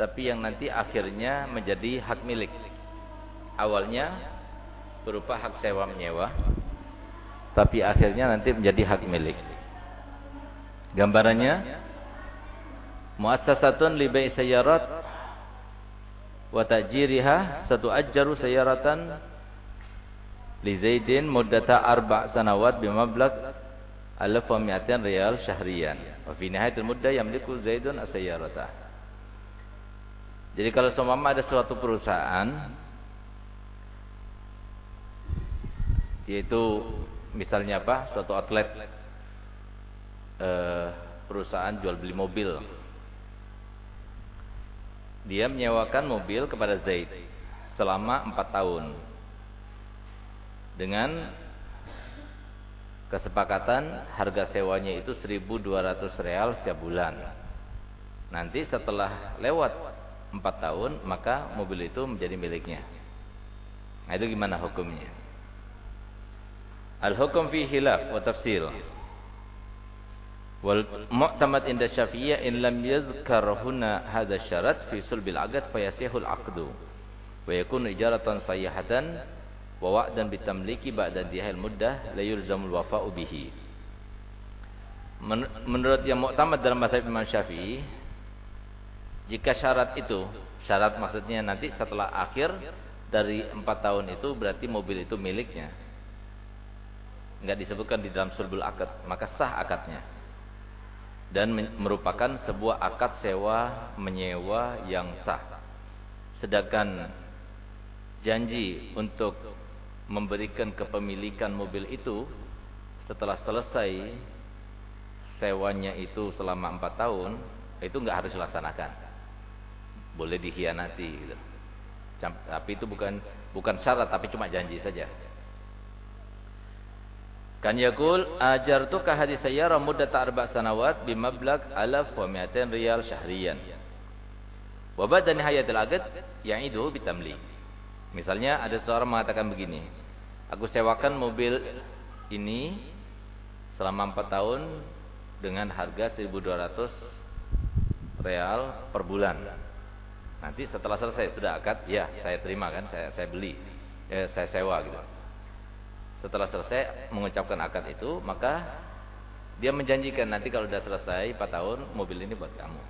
tapi yang nanti akhirnya menjadi hak milik. Awalnya berupa hak sewa menyewa, tapi akhirnya nanti menjadi hak milik. Gambarannya muassasatun li bai' sayyarat wa tajiriha satu ajaru sayyaratan li Zaidin muddata arba' sanawat bimablag alaf wa mi'atin riyal syahriyan. Wa fi nihayatil muddah yamliku Zaidun as-sayyarata. Jadi kalau seumpama ada suatu perusahaan yaitu misalnya apa? Suatu outlet eh, perusahaan jual beli mobil. Dia menyewakan mobil kepada Zaid selama empat tahun dengan kesepakatan harga sewanya itu 1.200 real setiap bulan. Nanti setelah lewat empat tahun maka mobil itu menjadi miliknya. Nah itu gimana hukumnya? Al-hukum fi hilaf wa tafsil. Wal mu'tamad inda Syafi'iyah in lam yadhkar huna hadha syarat fi sulbil aqd fa yasihul aqdu wa yakunu ijaratan sahihatan wa wa'dan bitamliki ba'da dihal muddah la yulzamul wafa'u bihi. Menurut yang mu'tamad dalam mazhab Imam Syafi'i jika syarat itu, syarat maksudnya nanti setelah akhir dari empat tahun itu berarti mobil itu miliknya. Enggak disebutkan di dalam sulbul akad, maka sah akadnya. Dan merupakan sebuah akad sewa menyewa yang sah. Sedangkan janji untuk memberikan kepemilikan mobil itu setelah selesai sewanya itu selama empat tahun itu enggak harus dilaksanakan boleh dikhianati gitu. Tapi itu bukan bukan syarat tapi cuma janji saja. Kan yakul ajartu ka hadis sayyara muddat arba' sanawat bimablag alaf wa mi'atain riyal syahriyan. Wa ba'da nihayatil aqd ya'idu bitamli. Misalnya ada seorang mengatakan begini, aku sewakan mobil ini selama 4 tahun dengan harga 1200 real per bulan. Nanti setelah selesai sudah akad, ya saya terima kan, saya saya beli, eh, saya sewa gitu. Setelah selesai mengucapkan akad itu, maka dia menjanjikan nanti kalau sudah selesai 4 tahun mobil ini buat kamu.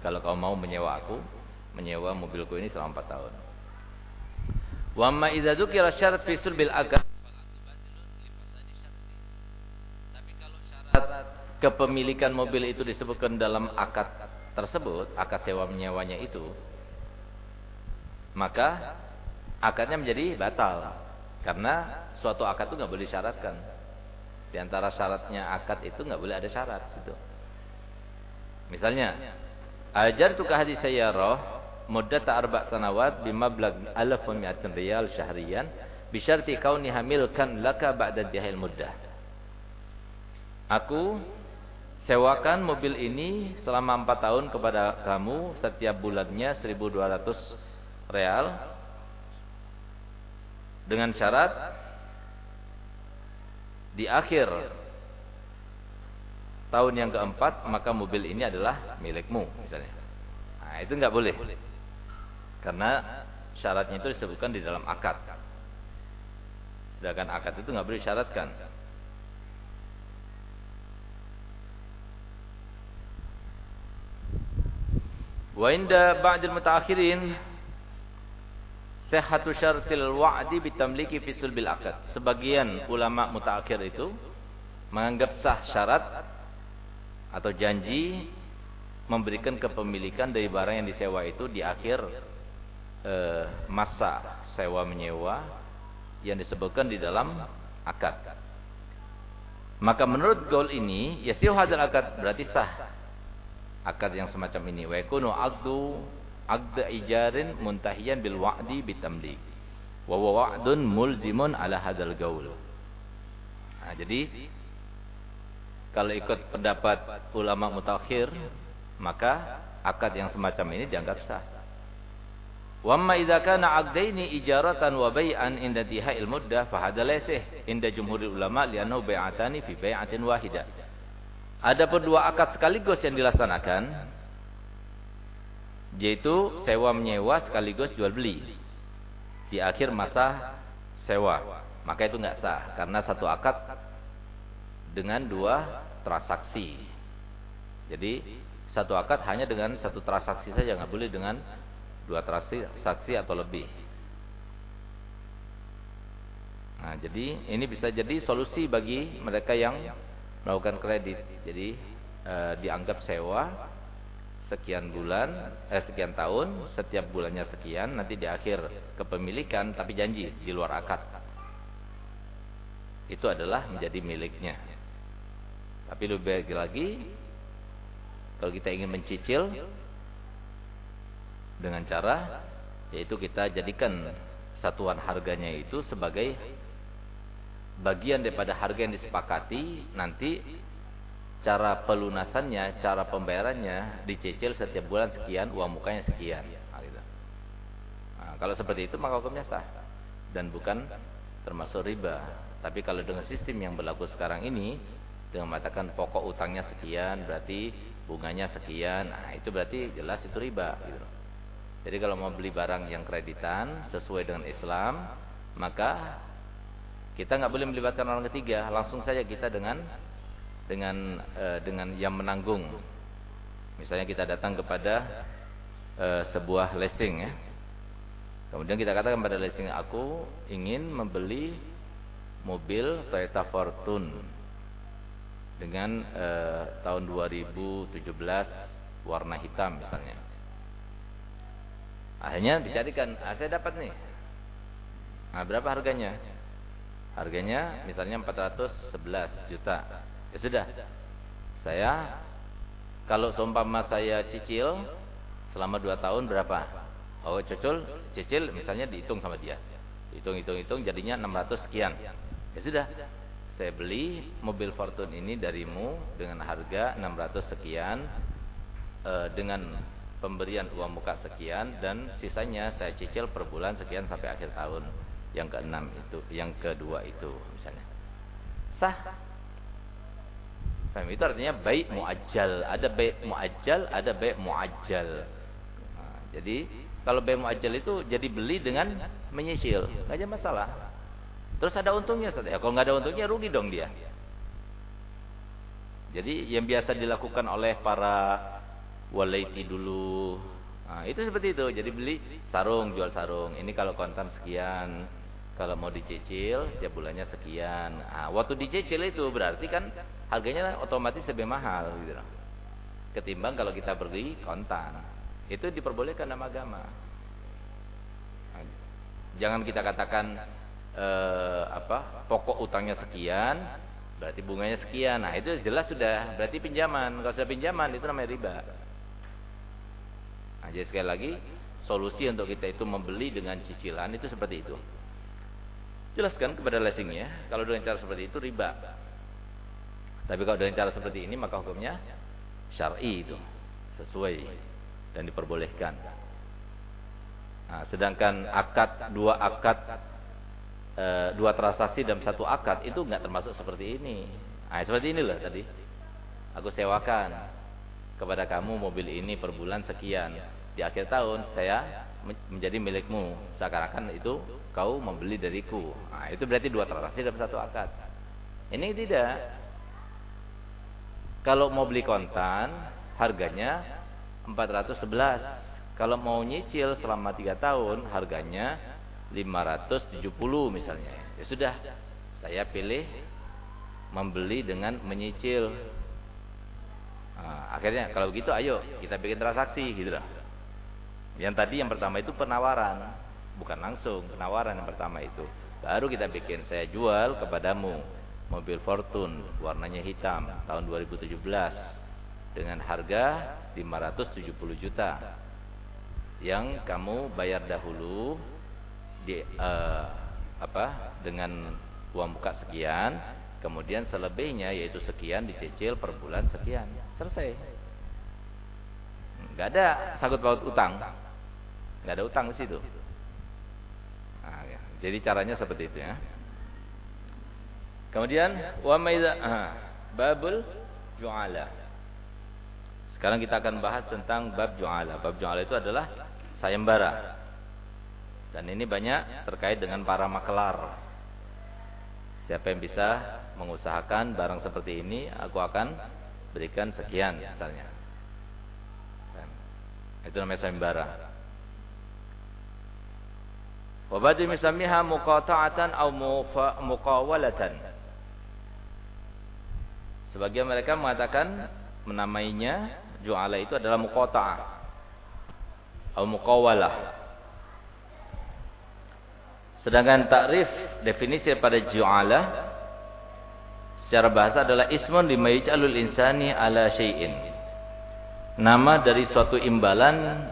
Kalau kamu mau menyewa aku, menyewa mobilku ini selama 4 tahun. Wa ma idza dzukira syarat fi sulbil akad Tapi kalau syarat kepemilikan mobil itu disebutkan dalam akad tersebut, akad sewa menyewanya itu, maka akadnya menjadi batal. Karena suatu akad itu nggak boleh disyaratkan. Di antara syaratnya akad itu nggak boleh ada syarat situ misalnya ajar tu hadis sayyarah muddat arba' sanawat bimablag alaf mi'atin riyal syahriyan bi syarti kauni hamilkan laka ba'da dihil muddah. Aku sewakan mobil ini selama 4 tahun kepada kamu setiap bulannya 1200 real dengan syarat di akhir tahun yang keempat maka mobil ini adalah milikmu misalnya. Nah, itu nggak boleh. Karena syaratnya itu disebutkan di dalam akad. Sedangkan akad itu nggak boleh disyaratkan. Wa inda ba'dil mutaakhirin Sehatu syartil wa'di bitamliki fisul bil akad. Sebagian ulama mutaakhir itu menganggap sah syarat atau janji memberikan kepemilikan dari barang yang disewa itu di akhir e, masa sewa menyewa yang disebutkan di dalam akad. Maka menurut gaul ini, yasihu hadal akad berarti sah. Akad yang semacam ini. Wa yakunu aqdu aqda ijarin muntahiyan bil wa'di bitamlik wa wa'dun mulzimun ala hadzal gaul. Nah, jadi kalau ikut pendapat ulama mutakhir maka akad yang semacam ini dianggap sah. Wa amma idza kana aqdaini ijaratan wa bai'an inda tihail muddah fa hadha laysa inda jumhurul ulama li'annahu bai'atani fi bai'atin wahidah Ada dua akad sekaligus yang dilaksanakan yaitu sewa menyewa sekaligus jual beli. Di akhir masa sewa. Maka itu nggak sah. Karena satu akad dengan dua transaksi. Jadi satu akad hanya dengan satu transaksi saja. Nggak boleh dengan dua transaksi atau lebih. Nah jadi ini bisa jadi solusi bagi mereka yang melakukan kredit. Jadi eh, dianggap sewa sekian bulan, eh sekian tahun, setiap bulannya sekian, nanti di akhir kepemilikan tapi janji di luar akad. Itu adalah menjadi miliknya. Tapi lebih baik lagi kalau kita ingin mencicil dengan cara yaitu kita jadikan satuan harganya itu sebagai bagian daripada harga yang disepakati nanti cara pelunasannya, cara pembayarannya dicicil setiap bulan sekian, uang mukanya sekian. Nah, gitu. nah, kalau seperti itu maka hukumnya sah dan bukan termasuk riba. Tapi kalau dengan sistem yang berlaku sekarang ini dengan mengatakan pokok utangnya sekian berarti bunganya sekian, nah itu berarti jelas itu riba. Gitu. Jadi kalau mau beli barang yang kreditan sesuai dengan Islam, maka kita nggak boleh melibatkan orang ketiga, langsung saja kita dengan dengan uh, dengan yang menanggung. Misalnya kita datang kepada uh, sebuah leasing ya. Kemudian kita katakan pada leasing aku ingin membeli mobil Toyota Fortune dengan uh, tahun 2017 warna hitam misalnya. Akhirnya dicarikan, ah, saya dapat nih. Nah, berapa harganya? Harganya misalnya 411 juta. Ya sudah. Saya kalau seumpama saya cicil selama 2 tahun berapa? Oh, cocol cicil misalnya dihitung sama dia. Hitung-hitung-hitung jadinya 600 sekian. Ya sudah. Saya beli mobil Fortune ini darimu dengan harga 600 sekian eh, dengan pemberian uang muka sekian dan sisanya saya cicil per bulan sekian sampai akhir tahun yang keenam itu yang kedua itu misalnya sah Faham? Itu artinya baik muajjal. Ada baik muajjal, ada baik muajjal. Nah, jadi kalau baik muajjal itu jadi beli dengan menyicil, nggak ada masalah. Terus ada untungnya, ya kalau nggak ada untungnya rugi dong dia. Jadi yang biasa dilakukan oleh para walaiti dulu, nah, itu seperti itu. Jadi beli sarung, jual sarung. Ini kalau kontan sekian, kalau mau dicicil setiap bulannya sekian. Nah, waktu dicicil itu berarti kan harganya otomatis lebih mahal gitu Ketimbang kalau kita pergi kontan. Itu diperbolehkan dalam agama. Nah, jangan kita katakan eh, apa? pokok utangnya sekian, berarti bunganya sekian. Nah, itu jelas sudah berarti pinjaman. Kalau sudah pinjaman itu namanya riba. Nah, jadi sekali lagi solusi untuk kita itu membeli dengan cicilan itu seperti itu. Jelaskan kepada leasingnya, kalau dengan cara seperti itu riba. Tapi kalau dengan cara seperti ini maka hukumnya syar'i itu sesuai dan diperbolehkan. Nah, sedangkan akad dua akad e, dua transaksi dalam satu akad itu nggak termasuk seperti ini. Nah, seperti inilah tadi. Aku sewakan kepada kamu mobil ini per bulan sekian. Di akhir tahun saya menjadi milikmu. Seakan-akan itu kau membeli dariku nah, itu berarti dua transaksi dalam satu akad. Ini tidak. Kalau mau beli kontan harganya 411 kalau mau nyicil selama 3 tahun harganya 570 misalnya. Ya sudah saya pilih membeli dengan menyicil. Nah, akhirnya kalau begitu ayo kita bikin transaksi gitu lah yang tadi yang pertama itu penawaran, bukan langsung penawaran yang pertama itu. Baru kita bikin saya jual kepadamu mobil Fortune warnanya hitam tahun 2017 dengan harga 570 juta. Yang kamu bayar dahulu di uh, apa dengan uang muka sekian, kemudian selebihnya yaitu sekian dicicil per bulan sekian. Selesai. Enggak ada sangkut paut utang nggak ada utang di situ. Nah, ya. Jadi caranya seperti itu ya. Kemudian wa maiza babul ju'ala. Sekarang kita akan bahas tentang bab ju'ala. Bab ju'ala itu adalah sayembara. Dan ini banyak terkait dengan para makelar. Siapa yang bisa mengusahakan barang seperti ini, aku akan berikan sekian misalnya. Itu namanya sayembara. Wabadi misamiha muqata'atan atau muqawalatan. Sebagian mereka mengatakan menamainya ju'ala itu adalah muqata'ah atau muqawalah. Sedangkan takrif definisi pada ju'ala secara bahasa adalah ismun lima yaj'alul insani ala syai'in. Nama dari suatu imbalan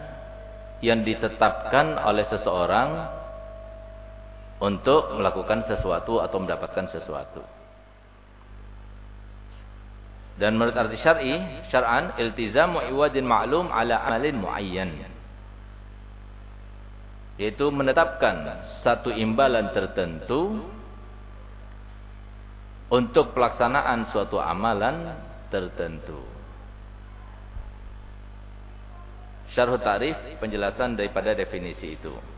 yang ditetapkan oleh seseorang untuk melakukan sesuatu atau mendapatkan sesuatu. Dan menurut arti syar'i, syar'an iltizamu iwadin ma'lum ala amalin muayyan. Yaitu menetapkan satu imbalan tertentu untuk pelaksanaan suatu amalan tertentu. Syarh tarif penjelasan daripada definisi itu.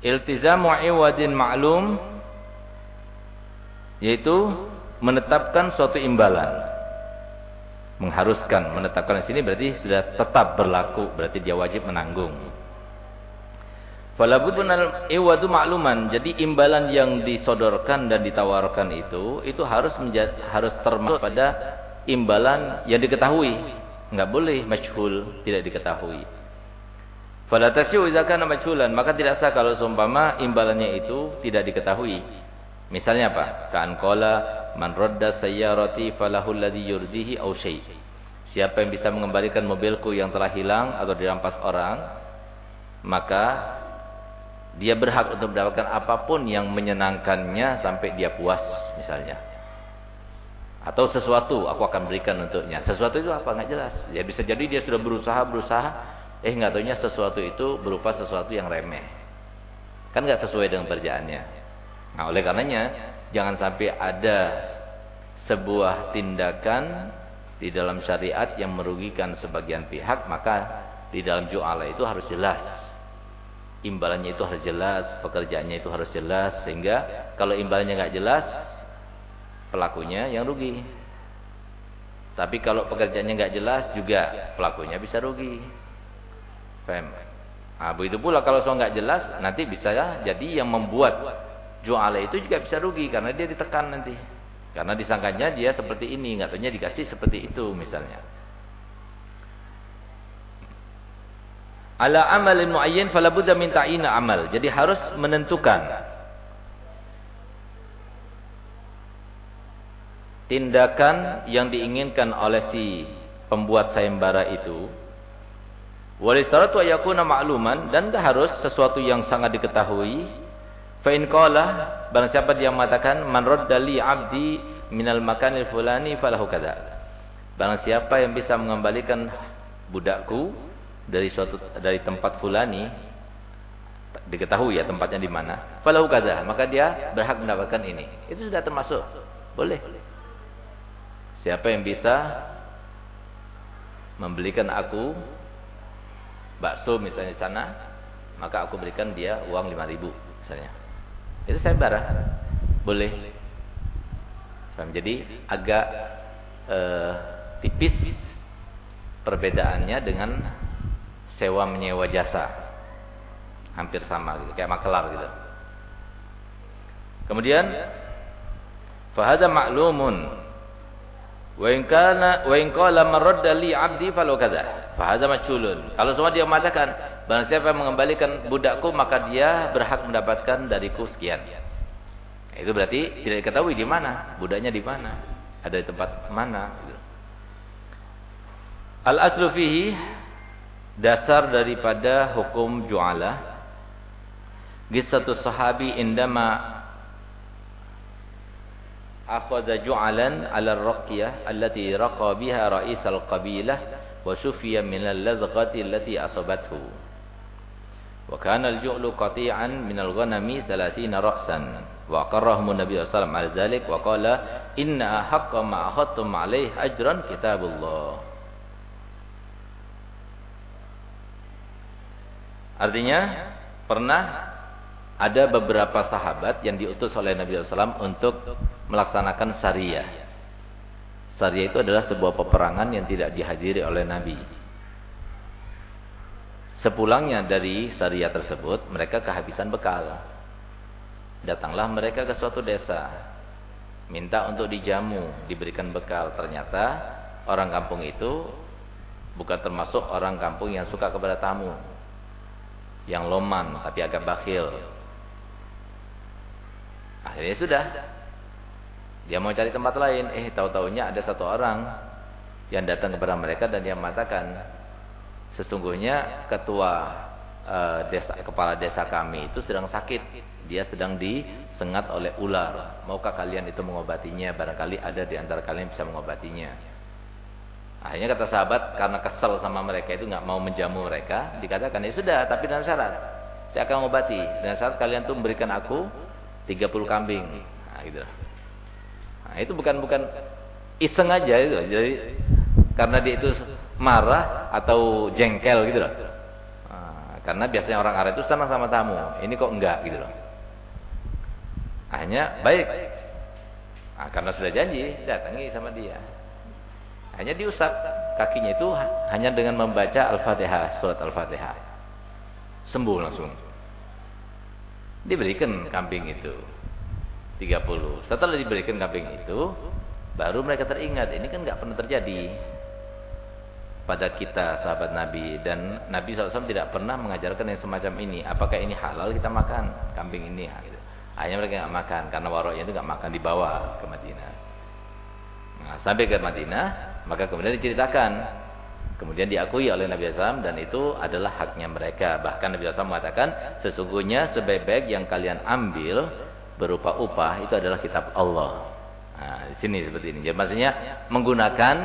Iltizamu iwadin ma'lum yaitu menetapkan suatu imbalan. Mengharuskan menetapkan di sini berarti sudah tetap berlaku berarti dia wajib menanggung. Falabudunal iwadu makluman jadi imbalan yang disodorkan dan ditawarkan itu itu harus menjadi, harus termasuk pada imbalan yang diketahui. Enggak boleh majhul tidak diketahui fala tasyu idza maka tidak sah kalau seumpama imbalannya itu tidak diketahui misalnya apa kan qala Man radda sayyarati falahu alladhi yurdihi syai. Siapa yang bisa mengembalikan mobilku yang telah hilang atau dirampas orang, maka dia berhak untuk mendapatkan apa pun yang menyenangkannya sampai dia puas misalnya. Atau sesuatu aku akan berikan untuknya. Sesuatu itu apa? Enggak jelas. Ya bisa jadi dia sudah berusaha berusaha, eh enggak tahunya sesuatu itu berupa sesuatu yang remeh. Kan enggak sesuai dengan kerjaannya. Nah, oleh karenanya Jangan sampai ada sebuah tindakan di dalam syariat yang merugikan sebagian pihak, maka di dalam ju'ala itu harus jelas. Imbalannya itu harus jelas, pekerjaannya itu harus jelas, sehingga kalau imbalannya nggak jelas, pelakunya yang rugi. Tapi kalau pekerjaannya nggak jelas juga pelakunya bisa rugi. Fem. Nah, begitu pula kalau soal nggak jelas, nanti bisa jadi yang membuat juala itu juga bisa rugi karena dia ditekan nanti. Karena disangkanya dia seperti ini, nggak tahunya dikasih seperti itu misalnya. Ala amalin muayyin fala budda min ta'ina amal. Jadi harus menentukan tindakan yang diinginkan oleh si pembuat sayembara itu. Walistaratu ayakuna ma'luman dan harus sesuatu yang sangat diketahui Fa in qala barang siapa dia mengatakan man radda li 'abdi minal makanil fulani falahu kadza. Barang siapa yang bisa mengembalikan budakku dari suatu dari tempat fulani diketahui ya tempatnya di mana, falahu kadza, maka dia berhak mendapatkan ini. Itu sudah termasuk. Boleh. Siapa yang bisa membelikan aku bakso misalnya di sana, maka aku berikan dia uang 5000 misalnya. Itu saya barah. Boleh. Jadi agak uh, tipis perbedaannya dengan sewa menyewa jasa. Hampir sama gitu, kayak makelar gitu. Kemudian fahada maklumun wa in kana wa in qala maradda li 'abdi falau kadza fahada majhulun. Kalau semua dia mengatakan Barang siapa mengembalikan budakku maka dia berhak mendapatkan dariku sekian. Itu berarti tidak diketahui di mana, budaknya di mana, ada di tempat mana. Al aslu fihi dasar daripada hukum ju'ala. Gisatu sahabi indama akhadha ju'alan ala ar-raqyah allati raqa biha ra'is al-qabilah wa sufiya minal ladzqati allati asabathu wa kana al-ju'lu qati'an minal ghanami 30 ra'san wa qarrahum nabi sallallahu alaihi wasallam wa qala inna haqqa ma akhadtum alaihi ajran kitabullah Artinya pernah ada beberapa sahabat yang diutus oleh Nabi SAW untuk melaksanakan syariah. Syariah itu adalah sebuah peperangan yang tidak dihadiri oleh Nabi. Sepulangnya dari syariah tersebut, mereka kehabisan bekal. Datanglah mereka ke suatu desa. Minta untuk dijamu, diberikan bekal. Ternyata orang kampung itu bukan termasuk orang kampung yang suka kepada tamu. Yang loman, tapi agak bakhil. Akhirnya sudah. Dia mau cari tempat lain. Eh tahu-taunya ada satu orang yang datang kepada mereka dan dia mengatakan, sesungguhnya ketua uh, desa kepala desa kami itu sedang sakit. Dia sedang disengat oleh ular. Maukah kalian itu mengobatinya? Barangkali ada di antara kalian bisa mengobatinya. Akhirnya kata sahabat karena kesel sama mereka itu nggak mau menjamu mereka, dikatakan ya sudah, tapi dengan syarat saya akan mengobati. Dengan syarat kalian tuh memberikan aku 30 kambing. Nah, gitu. Nah, itu bukan bukan iseng aja itu. Jadi karena dia itu marah atau jengkel gitu loh. Nah, karena biasanya orang Arab itu sama sama tamu. Ini kok enggak gitu loh. Hanya baik. Nah, karena sudah janji, datangi sama dia. Hanya diusap kakinya itu hanya dengan membaca Al-Fatihah, surat Al-Fatihah. Sembuh langsung. Diberikan kambing itu. 30. Setelah diberikan kambing itu, baru mereka teringat, ini kan nggak pernah terjadi pada kita sahabat Nabi dan Nabi SAW tidak pernah mengajarkan yang semacam ini. Apakah ini halal kita makan kambing ini? Nah, gitu. Mereka nggak makan karena waroknya itu nggak makan dibawa ke Madinah. Nah, sampai ke Madinah, maka kemudian diceritakan Kemudian diakui oleh Nabi SAW dan itu adalah haknya mereka. Bahkan Nabi SAW mengatakan sesungguhnya sebaik-baik yang kalian ambil berupa upah itu adalah kitab Allah. Nah, di sini seperti ini. Jadi maksudnya menggunakan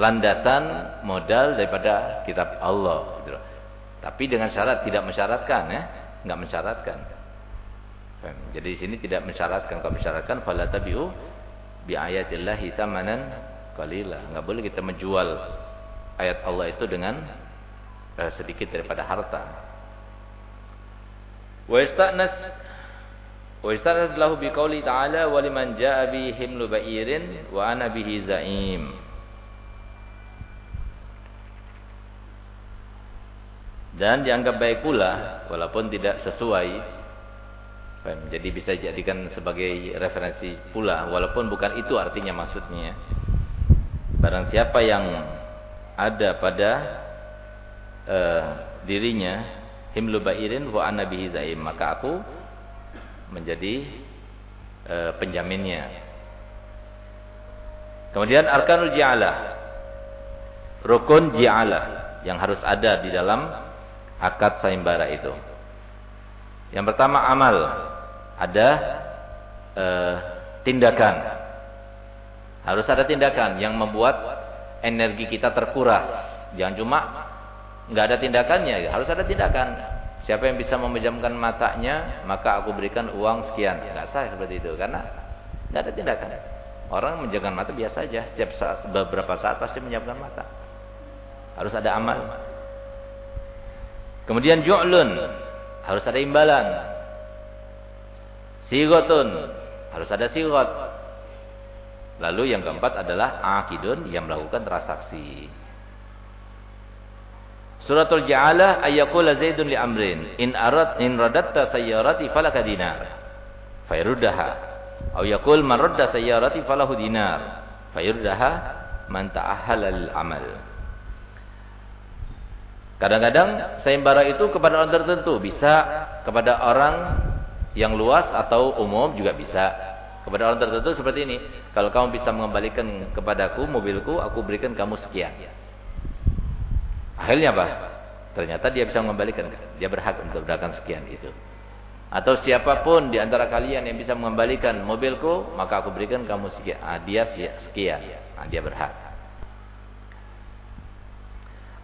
landasan modal daripada kitab Allah. Gitu. Tapi dengan syarat tidak mensyaratkan ya, nggak mensyaratkan. Jadi di sini tidak mensyaratkan. Kalau mensyaratkan fala tabi'u bi ayatillahi tamanan qalila. Enggak boleh kita menjual ayat Allah itu dengan eh, sedikit daripada harta. Wa istanas wa lahu biqauli ta'ala wa liman bi himlu ba'irin wa ana bihi za'im. Dan dianggap baik pula walaupun tidak sesuai jadi bisa dijadikan sebagai referensi pula walaupun bukan itu artinya maksudnya. Barang siapa yang ada pada uh, dirinya himlu bairin wa ana bihi zaim maka aku menjadi uh, penjaminnya. Kemudian arkanul ji'alah. Rukun ji'alah yang harus ada di dalam akad saimbara itu. Yang pertama amal. Ada uh, tindakan. Harus ada tindakan yang membuat energi kita terkuras. Jangan cuma nggak ada tindakannya, harus ada tindakan. Siapa yang bisa memejamkan matanya, maka aku berikan uang sekian. Nggak sah seperti itu karena nggak ada tindakan. Orang menjaga mata biasa aja, setiap saat beberapa saat pasti menjamkan mata. Harus ada amal. Kemudian ju'lun, harus ada imbalan. Sigotun, harus ada sigot. Lalu yang keempat adalah akidun yang melakukan transaksi. Suratul Ja'alah ayyakula Zaidun li amrin. In arad in radatta sayyarati falaka dinar. Fayaruddaha. Aw yaqul man radda sayyarati falahu dinar. Fayaruddaha man ta'ahhala lil amal. Kadang-kadang sayembara itu kepada orang tertentu. Bisa kepada orang yang luas atau umum juga bisa. Kepada orang tertentu seperti ini. Kalau kamu bisa mengembalikan kepadaku mobilku, aku berikan kamu sekian. Akhirnya apa? Ternyata dia bisa mengembalikan. Dia berhak untuk mendapatkan sekian itu. Atau siapa pun di antara kalian yang bisa mengembalikan mobilku, maka aku berikan kamu sekian. Ah, dia sekian. Ah, dia berhak.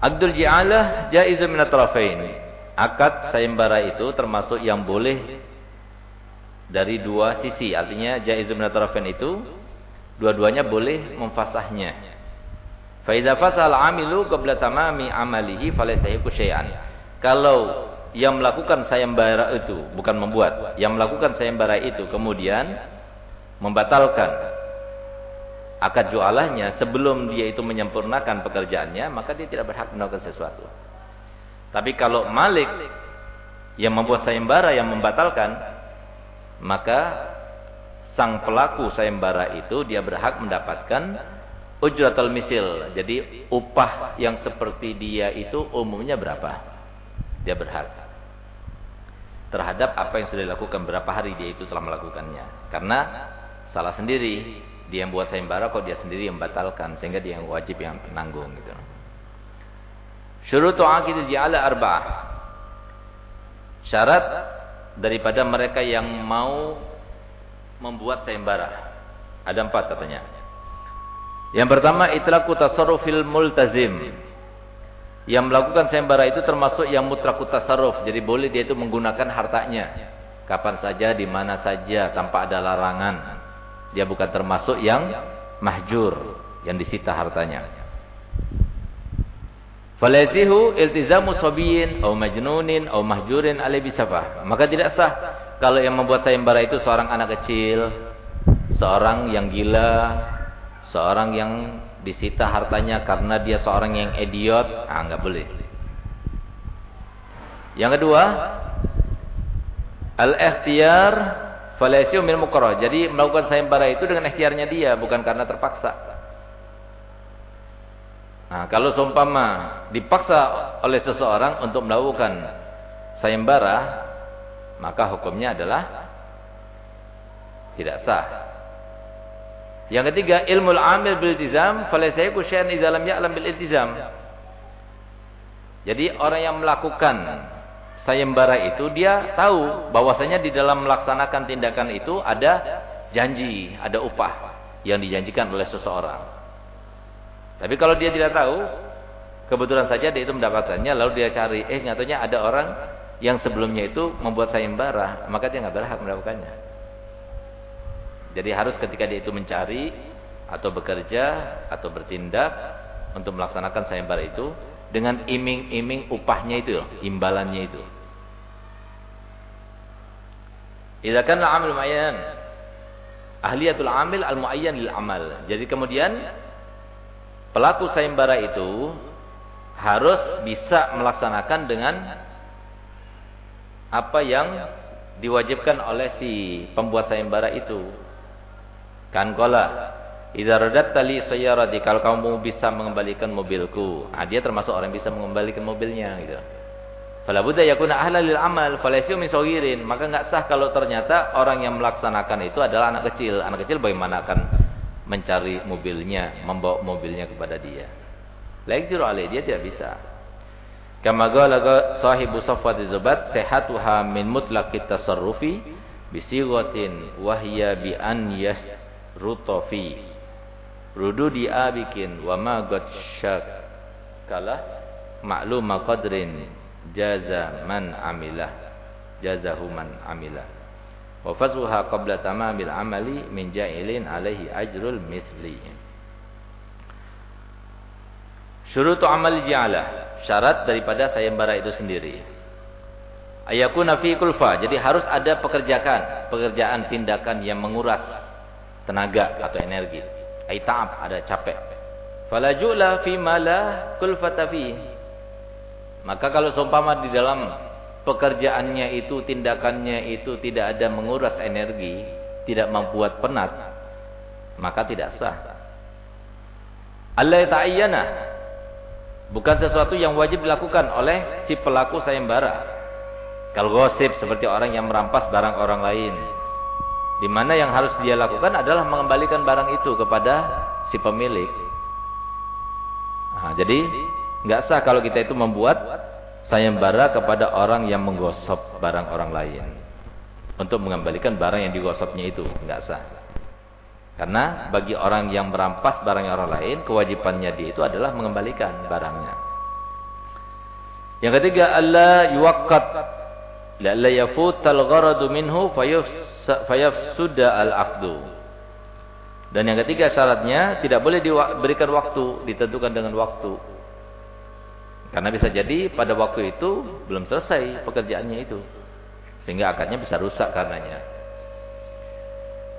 Akdul ji'alah jaizun min Akad sayembara itu termasuk yang boleh dari dua sisi. Artinya jaizun min itu dua-duanya boleh memfasahnya. Fa idza fasal amilu qabla tamami amalihi falaistahiqu syai'an. Kalau yang melakukan sayembara itu bukan membuat, yang melakukan sayembara itu kemudian membatalkan akad jualahnya sebelum dia itu menyempurnakan pekerjaannya, maka dia tidak berhak melakukan sesuatu. Tapi kalau Malik yang membuat sayembara yang membatalkan, maka sang pelaku sayembara itu dia berhak mendapatkan ujratul misil. Jadi upah yang seperti dia itu umumnya berapa? Dia berhak terhadap apa yang sudah dilakukan berapa hari dia itu telah melakukannya. Karena salah sendiri dia yang buat sayembara kok dia sendiri yang batalkan sehingga dia yang wajib yang penanggung gitu. Syurutu aqid ja'ala arba'ah. Syarat daripada mereka yang mau membuat sayembara. Ada empat katanya. Yang pertama itlaqu tasarrufil multazim. Yang melakukan sayembara itu termasuk yang mutlaqut tasarruf. Jadi boleh dia itu menggunakan hartanya kapan saja di mana saja tanpa ada larangan. Dia bukan termasuk yang mahjur yang disita hartanya. Falasihu iltizamu sabiyin atau majnunin atau mahjurin alaihi bisafah. Maka tidak sah kalau yang membuat sayembara itu seorang anak kecil, seorang yang gila, seorang yang disita hartanya karena dia seorang yang idiot, ah enggak boleh. Yang kedua, al-ikhtiyar falaysu min mukarrah. Jadi melakukan sayembara itu dengan ikhtiarnya dia, bukan karena terpaksa. Nah, kalau seumpama dipaksa oleh seseorang untuk melakukan sayembara, maka hukumnya adalah tidak sah. Yang ketiga, ilmu amil bil iltizam, falaysa yakun syai'an idza lam ya'lam bil iltizam. Jadi orang yang melakukan sayembara itu dia tahu bahwasanya di dalam melaksanakan tindakan itu ada janji, ada upah yang dijanjikan oleh seseorang. Tapi kalau dia tidak tahu, kebetulan saja dia itu mendapatkannya lalu dia cari, eh nyatanya ada orang yang sebelumnya itu membuat sayembara, maka dia nggak berhak melakukannya. Jadi harus ketika dia itu mencari atau bekerja atau bertindak untuk melaksanakan sayembara itu dengan iming-iming upahnya itu, imbalannya itu. Idza kana al-amil muayyan ahliyatul amil al-muayyan lil amal. Jadi kemudian pelaku sayembara itu harus bisa melaksanakan dengan apa yang diwajibkan oleh si pembuat sayembara itu. Kan kola, idza radatta li sayyarati kalau kamu bisa mengembalikan mobilku. Ah dia termasuk orang yang bisa mengembalikan mobilnya gitu. Fala budda yakuna ahla lil amal falaysu min saghirin. Maka enggak sah kalau ternyata orang yang melaksanakan itu adalah anak kecil. Anak kecil bagaimana akan mencari mobilnya, membawa mobilnya kepada dia. La yakdiru dia tidak bisa. Kama qala sahibu Safwat Zubat sihatuha min mutlaqit tasarrufi bisighatin wa hiya bi an yasruta rududi abikin wa ma qad kala ma'luma qadrin jaza man amilah. Jazahu man amilah. Wa fazuha qabla tamamil amali min ja'ilin alaihi ajrul misli syurutu amal ja'alah syarat daripada sayembara itu sendiri. Ayakuna fi kulfa. Jadi harus ada pekerjaan, pekerjaan tindakan yang menguras tenaga atau energi. Ai ta'ab, ada capek. Fala ju'la fi ma la kulfata fi. Maka kalau seumpama di dalam pekerjaannya itu, tindakannya itu tidak ada menguras energi, tidak membuat penat, maka tidak sah. Allah ta'ayyana Bukan sesuatu yang wajib dilakukan oleh si pelaku sayembara. Kalau gosip seperti orang yang merampas barang orang lain. Di mana yang harus dia lakukan adalah mengembalikan barang itu kepada si pemilik. Nah, jadi nggak sah kalau kita itu membuat sayembara kepada orang yang menggosok barang orang lain. Untuk mengembalikan barang yang digosoknya itu nggak sah. Karena bagi orang yang merampas barang orang lain, kewajibannya dia itu adalah mengembalikan barangnya. Yang ketiga, Allah yuwaqqat la yafutal gharadu minhu fayafsuda al-aqdu. Dan yang ketiga syaratnya tidak boleh diberikan waktu, ditentukan dengan waktu. Karena bisa jadi pada waktu itu belum selesai pekerjaannya itu. Sehingga akadnya bisa rusak karenanya.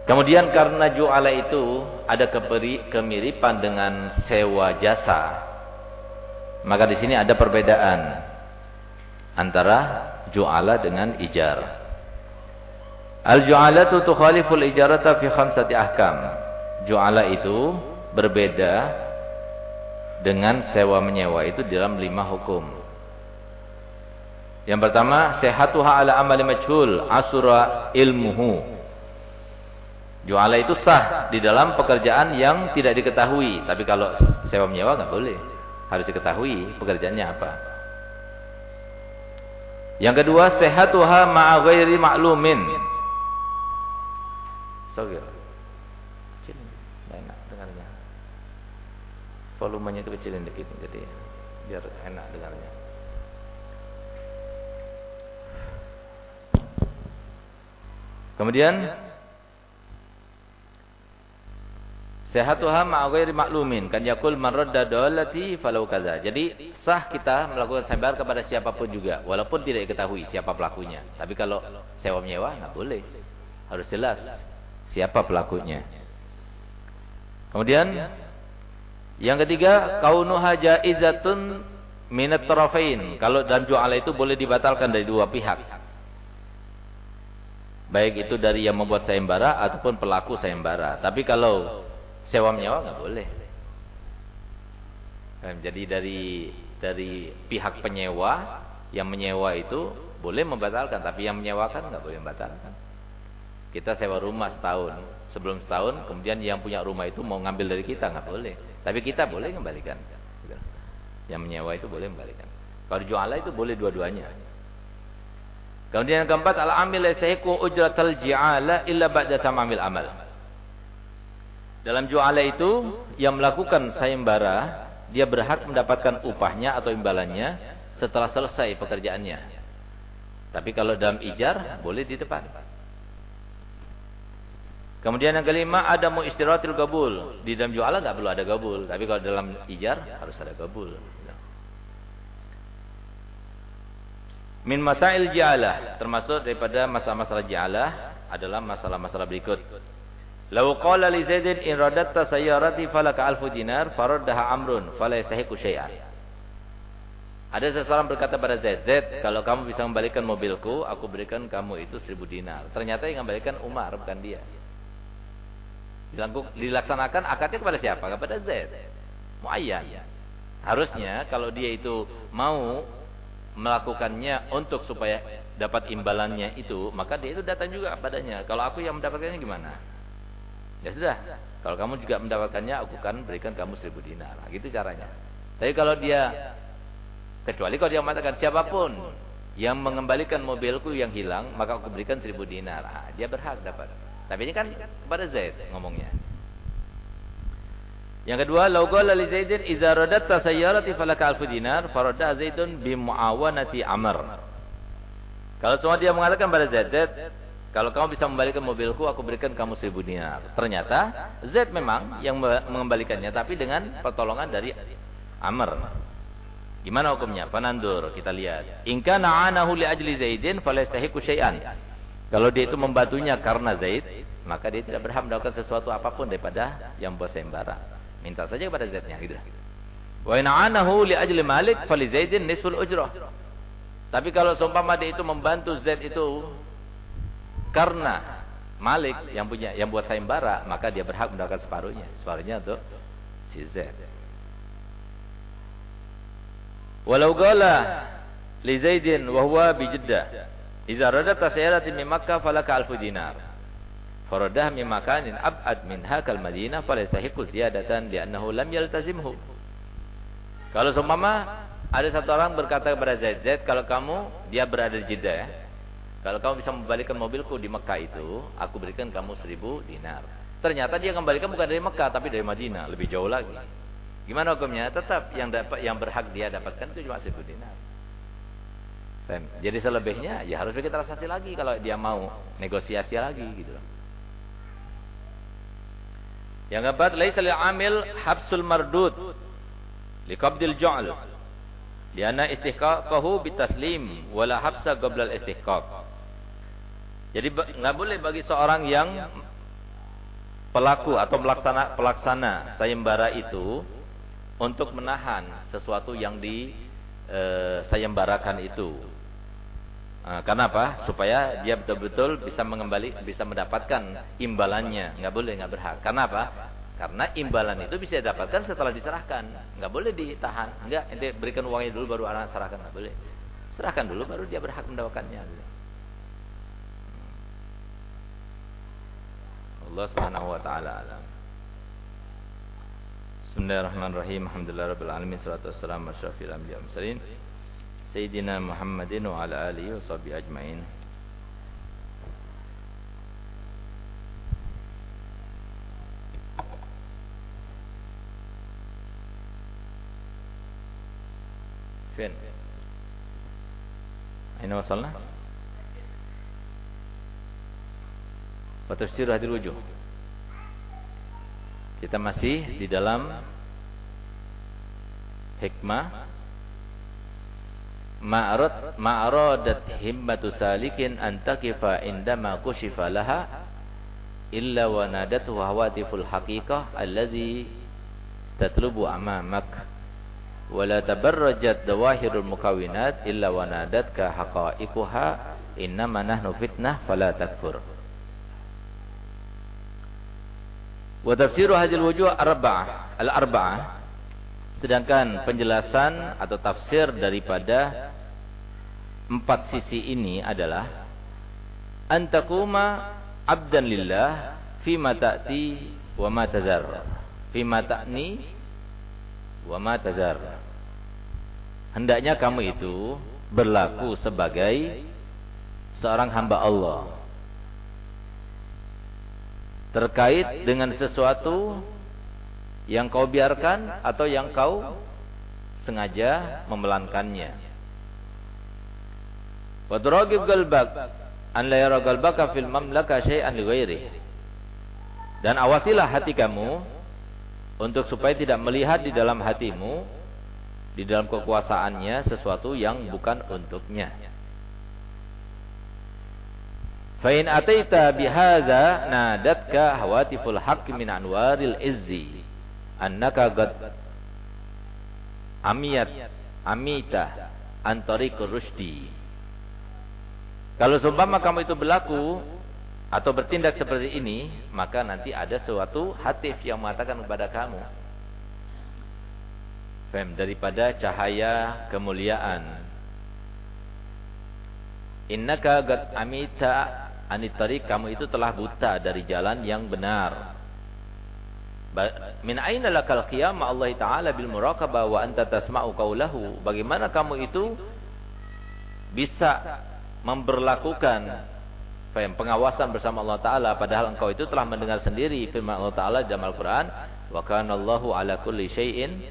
Kemudian karena ju'ala itu ada kemiripan dengan sewa jasa. Maka di sini ada perbedaan antara ju'ala dengan ijar. Al-ju'alatu tukhaliful ijarata fi khamsati ahkam. Ju'ala itu berbeda dengan sewa menyewa itu dalam lima hukum. Yang pertama, sehatuha ala amali majhul asura ilmuhu. Ju'ala itu sah di dalam pekerjaan yang tidak diketahui. Tapi kalau sewa menyewa nggak boleh. Harus diketahui pekerjaannya apa. Yang kedua, sehatuha ma'a ghairi ma'lumin. Sogir. Kecil. Nggak enak dengarnya. Volumenya itu kecilin dikit. Jadi biar enak dengarnya. Kemudian Sehatuha ma'ghairi maklumin kan yakul man radda dalati falau kaza. Jadi sah kita melakukan sembar kepada siapa pun juga walaupun tidak diketahui siapa pelakunya. Tapi kalau sewa menyewa nggak boleh. Harus jelas siapa pelakunya. Kemudian yang ketiga kaunuha jaizatun minat tarafain. Kalau dalam jualan itu boleh dibatalkan dari dua pihak. Baik itu dari yang membuat sayembara ataupun pelaku sayembara. Tapi kalau sewa menyewa nggak boleh. Jadi dari dari pihak penyewa yang menyewa itu boleh membatalkan, tapi yang menyewakan nggak boleh membatalkan. Kita sewa rumah setahun. Sebelum setahun, kemudian yang punya rumah itu mau ngambil dari kita, nggak boleh. Tapi kita boleh kembalikan. Yang menyewa itu boleh kembalikan. Kalau jualan itu boleh dua-duanya. Kemudian yang keempat, al-amil yastahiqu ujratal ji'ala illa ba'da tamamil amal. Dalam juala itu, yang melakukan sayembara, dia berhak mendapatkan upahnya atau imbalannya setelah selesai pekerjaannya. Tapi kalau dalam ijar, boleh di depan. Kemudian yang kelima ada mu istirahatil gabul. Di dalam jualan nggak perlu ada gabul, tapi kalau dalam ijar harus ada gabul. Min masail ji'alah, termasuk daripada masalah-masalah ji'alah adalah masalah-masalah berikut. Lau qala li Zaidin in radatta sayyarati falaka alfu dinar faraddaha amrun fala yastahiqu syai'an. Ada seseorang berkata pada Zaid, Zaid, kalau kamu bisa membalikan mobilku, aku berikan kamu itu seribu dinar. Ternyata yang membalikan Umar, bukan dia dilaksanakan akadnya kepada siapa? Kepada Z. Muayyan. Harusnya kalau dia itu mau melakukannya untuk supaya dapat imbalannya itu, maka dia itu datang juga padanya. Kalau aku yang mendapatkannya gimana? Ya sudah. Kalau kamu juga mendapatkannya, aku akan berikan kamu seribu dinar. Nah, gitu caranya. Tapi kalau dia kecuali kalau dia mengatakan siapa pun yang mengembalikan mobilku yang hilang, maka aku berikan seribu dinar. Nah, dia berhak dapat. Tapi ini kan kepada Zaid ngomongnya. Yang kedua, lau qala li Zaidin idza radatta sayyarati falaka alfu dinar, farada Zaidun bi muawanati Amr. Kalau semua dia mengatakan pada Zaid, kalau kamu bisa membalikan mobilku, aku berikan kamu seribu dinar. Ternyata Zaid memang yang mengembalikannya, tapi dengan pertolongan dari Amr. Gimana hukumnya? Panandur, kita lihat. Inka na'anahu li ajli Zaidin falastahiku syai'an. Kalau dia itu membantunya karena Zaid, maka dia tidak berhak mendapatkan sesuatu apa pun daripada yang buat sembara. Minta saja kepada Zaidnya gitu. Wa in anahu li ajli Malik fali Zaidin nisful ujrah. Tapi kalau seumpama dia itu membantu Zaid itu karena Malik yang punya yang buat sayembara, maka dia berhak mendapatkan separuhnya. Separuhnya untuk si Zaid. Walau gala li Zaidin wa huwa bi Jeddah Idza radata sayaratin min Makkah falaka alfu dinar. Faradah min makanin ab'ad min hakal Madinah falastahiqu ziyadatan li'annahu lam yaltazimhu. Kalau seumpama ada satu orang berkata kepada Zaid, Zaid kalau kamu dia berada di Jeddah ya. Kalau kamu bisa membalikkan mobilku di Mekah itu, aku berikan kamu seribu dinar. Ternyata dia kembalikan bukan dari Mekah tapi dari Madinah, lebih jauh lagi. Gimana hukumnya? Tetap yang dapat yang berhak dia dapatkan itu cuma seribu dinar. Jadi selebihnya ya harus bikin transaksi lagi kalau dia mau negosiasi lagi gitu Yang keempat, laisa amil habsul mardud liqabdil ju'al. Lianna istihqaqahu bitaslim wala habsa qabla al-istihqaq. Jadi enggak boleh bagi seorang yang pelaku atau pelaksana pelaksana sayembara itu untuk menahan sesuatu yang di e, sayembarakan itu. Nah, karena apa? Supaya dia betul-betul bisa mengembali, bisa mendapatkan imbalannya. Nggak boleh, nggak berhak. Karena apa? Karena imbalan itu bisa didapatkan setelah diserahkan. Nggak boleh ditahan. Nggak, ente berikan uangnya dulu baru anak serahkan. Nggak boleh. Serahkan dulu baru dia berhak mendapatkannya. Allah Subhanahu wa taala alam. Bismillahirrahmanirrahim. Alhamdulillahirabbil alamin. Wassalatu wassalamu ala asyrafil anbiya'i wal mursalin. سيدنا محمد وعلى آله وصحبه أجمعين فين أين وصلنا وتفسير هذه الوجوه kita masih di dalam hikmah ma'rad ma'radat himmatu salikin antakifa indama kushifa laha illa wa nadatu hawatiful haqiqah alladhi tatlubu amamak wala tabarrajat dawahirul mukawinat illa wa nadatka haqa'iquha innama nahnu fitnah fala takfur wa tafsiru hadhihi wujuh arba'ah al-arba'ah sedangkan penjelasan atau tafsir daripada empat sisi ini adalah antakuma abdan lillah fi ta'ti wa ma fi ta'ni wa ma hendaknya kamu itu berlaku sebagai seorang hamba Allah. Terkait dengan sesuatu yang kau biarkan atau yang kau sengaja memelankannya Wa turagib qalbak an la yara qalbaka fil mamlaka syai'an li. Dan awasilah hati kamu untuk supaya tidak melihat di dalam hatimu di dalam kekuasaannya sesuatu yang bukan untuknya. Fa in ataita bihadza nadatka hawatiful haqq min anwaril izzi annaka qad amiyat amita antariqur rusdi kalau seumpama kamu itu berlaku atau bertindak seperti ini, maka nanti ada suatu hatif yang mengatakan kepada kamu. Fem daripada cahaya kemuliaan. Innaka gad amita anitari kamu itu telah buta dari jalan yang benar. Min aina lakal qiyam Allah Ta'ala bil muraqabah wa anta tasma'u qawlahu. Bagaimana kamu itu bisa memberlakukan pengawasan bersama Allah Taala padahal engkau itu telah mendengar sendiri firman Allah Taala dalam Al-Qur'an wa kana Allahu ala kulli syai'in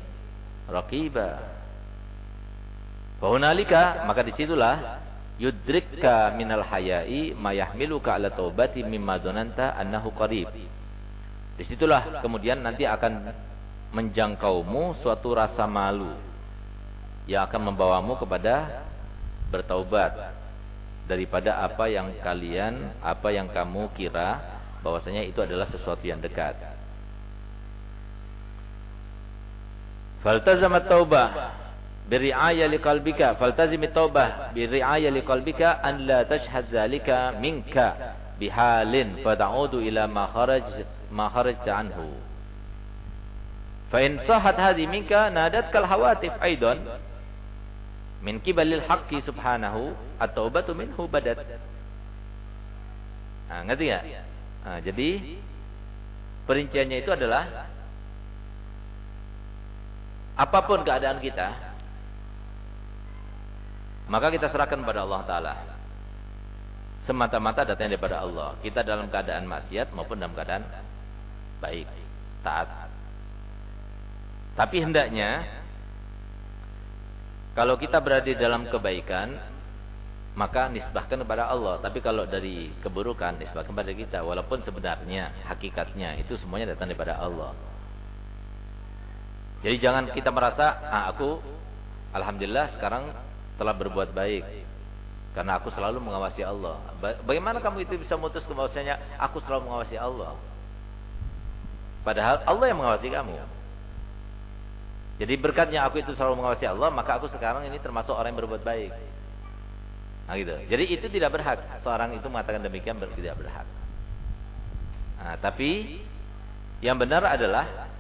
raqiba Fahunalika maka di situlah yudrikka minal hayai mayahmiluka ala taubati mimma donanta annahu qarib. Di situlah kemudian nanti akan menjangkaumu suatu rasa malu yang akan membawamu kepada bertaubat daripada apa yang kalian apa yang kamu kira bahwasanya itu adalah sesuatu yang dekat. Faltazam at-taubah biri'aya liqalbika faltazim at-taubah biri'aya liqalbika an la tashhad zalika minka bihalin fad'udu ila ma kharaj kharajta anhu. Fa in sahhat hadhi minka nadatkal hawatif aidan min kibalil haqqi subhanahu at-taubatu minhu badat. Nah, ngerti ya? Nah, jadi perinciannya itu adalah apa pun keadaan kita maka kita serahkan kepada Allah taala. Semata-mata datangnya daripada Allah. Kita dalam keadaan maksiat maupun dalam keadaan baik, taat. Tapi hendaknya kalau kita berada dalam kebaikan, maka nisbahkan kepada Allah. Tapi kalau dari keburukan, nisbahkan kepada kita. Walaupun sebenarnya, hakikatnya, itu semuanya datang daripada Allah. Jadi jangan kita merasa, ah aku Alhamdulillah sekarang telah berbuat baik. Karena aku selalu mengawasi Allah. Bagaimana kamu itu bisa memutus bahwasanya aku selalu mengawasi Allah? Padahal Allah yang mengawasi kamu. Jadi berkatnya aku itu selalu mengawasi Allah, maka aku sekarang ini termasuk orang yang berbuat baik. Nah, gitu. Jadi itu tidak berhak. Seorang itu mengatakan demikian tidak berhak. Nah, tapi yang benar adalah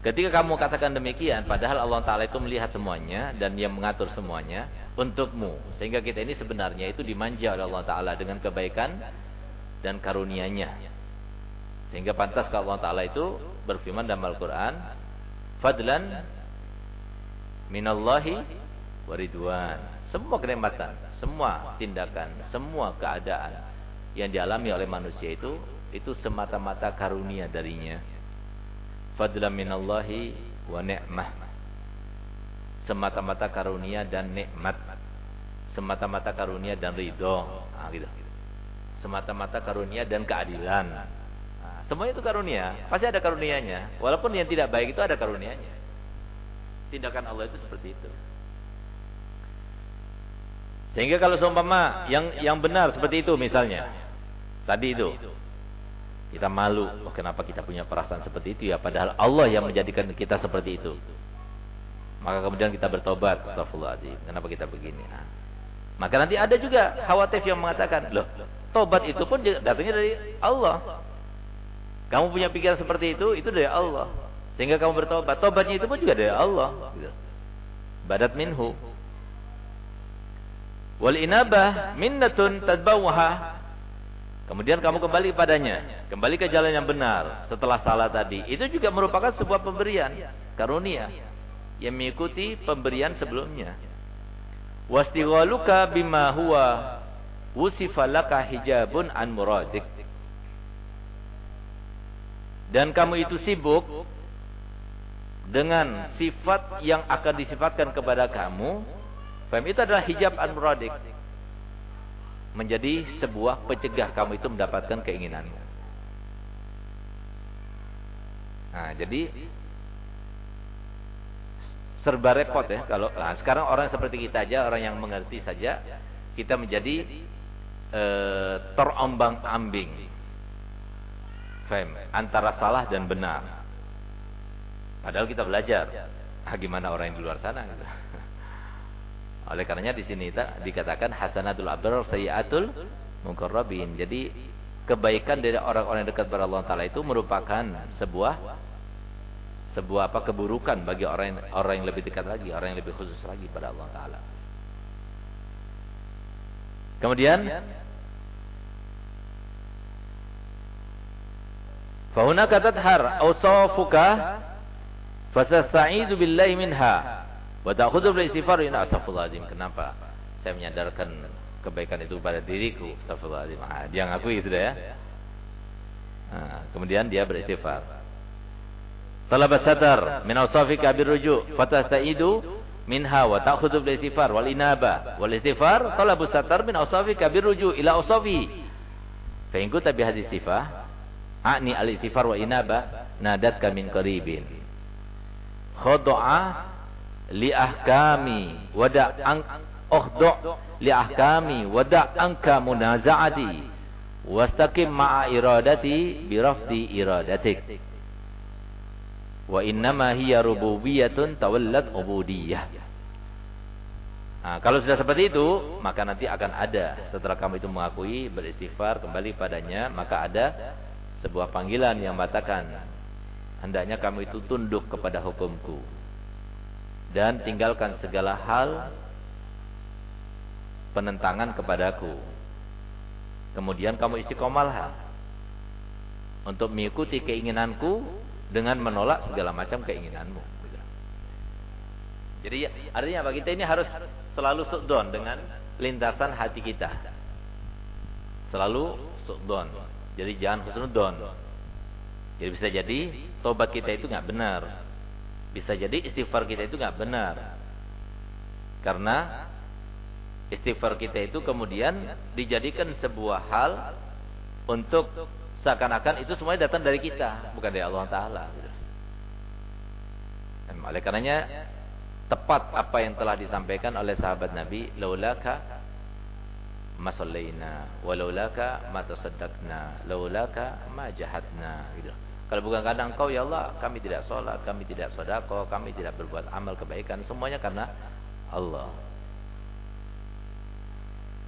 Ketika kamu katakan demikian, padahal Allah Ta'ala itu melihat semuanya dan yang mengatur semuanya untukmu. Sehingga kita ini sebenarnya itu dimanja oleh Allah Ta'ala dengan kebaikan dan karunianya. Sehingga pantas kalau Allah Ta'ala itu berfirman dalam Al-Quran, Fadlan minallahi waridwan. Semua kenikmatan, semua tindakan, semua keadaan yang dialami oleh manusia itu, itu semata-mata karunia darinya. Fadlan minallahi wa ni'mah. Semata-mata karunia dan nikmat. Semata-mata karunia dan ridho. Nah, gitu. semata-mata karunia dan keadilan semuanya itu karunia pasti ada karunianya walaupun yang tidak baik itu ada karunianya tindakan Allah itu seperti itu sehingga kalau seumpama yang yang benar seperti itu misalnya tadi itu kita malu, oh, kenapa kita punya perasaan seperti itu ya? Padahal Allah yang menjadikan kita seperti itu. Maka kemudian kita bertobat, astagfirullahaladzim. Kenapa kita begini? Nah. Maka nanti ada juga khawatir yang mengatakan, loh, tobat itu pun datangnya dari Allah. Kamu punya pikiran seperti itu, itu dari Allah. Sehingga kamu bertobat. Tobatnya itu pun juga dari Allah. Badat minhu. Wal inabah minnatun tadbawha Kemudian kamu kembali padanya. Kembali ke jalan yang benar. Setelah salah tadi. Itu juga merupakan sebuah pemberian. Karunia. Yang mengikuti pemberian sebelumnya. Wastighaluka bima huwa wusifalaka hijabun an muradik. Dan kamu itu sibuk dengan sifat yang akan disifatkan kepada kamu. Faham itu adalah hijab an muradik menjadi sebuah pencegah kamu itu mendapatkan keinginanmu. Nah, jadi serba repot ya kalau nah, sekarang orang seperti kita aja orang yang mengerti saja kita menjadi e, terombang-ambing antara salah dan benar. Padahal kita belajar. Ah, gimana orang yang di luar sana gitu. Oleh karenanya di sini dikatakan hasanatul abrar sayyatul muqarrabin. Jadi kebaikan dari orang-orang dekat kepada Allah taala itu merupakan sebuah sebuah apa keburukan bagi orang yang, orang yang lebih dekat lagi, orang yang lebih khusus lagi pada Allah taala. Kemudian Fahuna katat har awsafuka fasasta'idu billahi minha Wa ta'khudhu bil istighfar inna astaghfirullahaladzim. Kenapa? Saya menyadarkan kebaikan itu pada diriku. Astaghfirullahaladzim. Ah, dia ngakui sudah ya. Nah, kemudian dia beristighfar. Talab satar min awsafika birruju fatasta'idu minha wa ta'khudhu bil istighfar wal inaba wal istighfar talab satar min awsafika birruju ila awsafi. Fa in kunta bi hadhihi sifah a'ni al istighfar wa inaba nadatka min qaribin. Khada'a li ahkami wada ang ukhdu li ahkami wada anka munazaati. Wastaqim ma'a iradati bi rafdi iradatik. Wa innama hiya rububiyatun tawallat ubudiyah. Nah, kalau sudah seperti itu, maka nanti akan ada. Setelah kamu itu mengakui beristighfar kembali padanya, maka ada sebuah panggilan yang mengatakan hendaknya kamu itu tunduk kepada hukumku dan tinggalkan segala hal penentangan kepadaku. Kemudian kamu istiqomallah untuk mengikuti keinginanku dengan menolak segala macam keinginanmu. Jadi artinya apa? Kita ini harus selalu sudon dengan lintasan hati kita. Selalu sudon. Jadi jangan husnudon. Jadi bisa jadi tobat kita itu nggak benar. Bisa jadi istighfar kita itu nggak benar. Karena istighfar kita itu kemudian dijadikan sebuah hal untuk seakan-akan itu semuanya datang dari kita, bukan dari Allah Taala. Oleh karenanya tepat apa yang telah disampaikan oleh sahabat Nabi, laulaka masallaina, walaulaka ma tasaddaqna, laulaka ma jahadna gitu. Kalau bukan karena engkau ya Allah, kami tidak sholat, kami tidak sodako, kami tidak berbuat amal kebaikan. Semuanya karena Allah.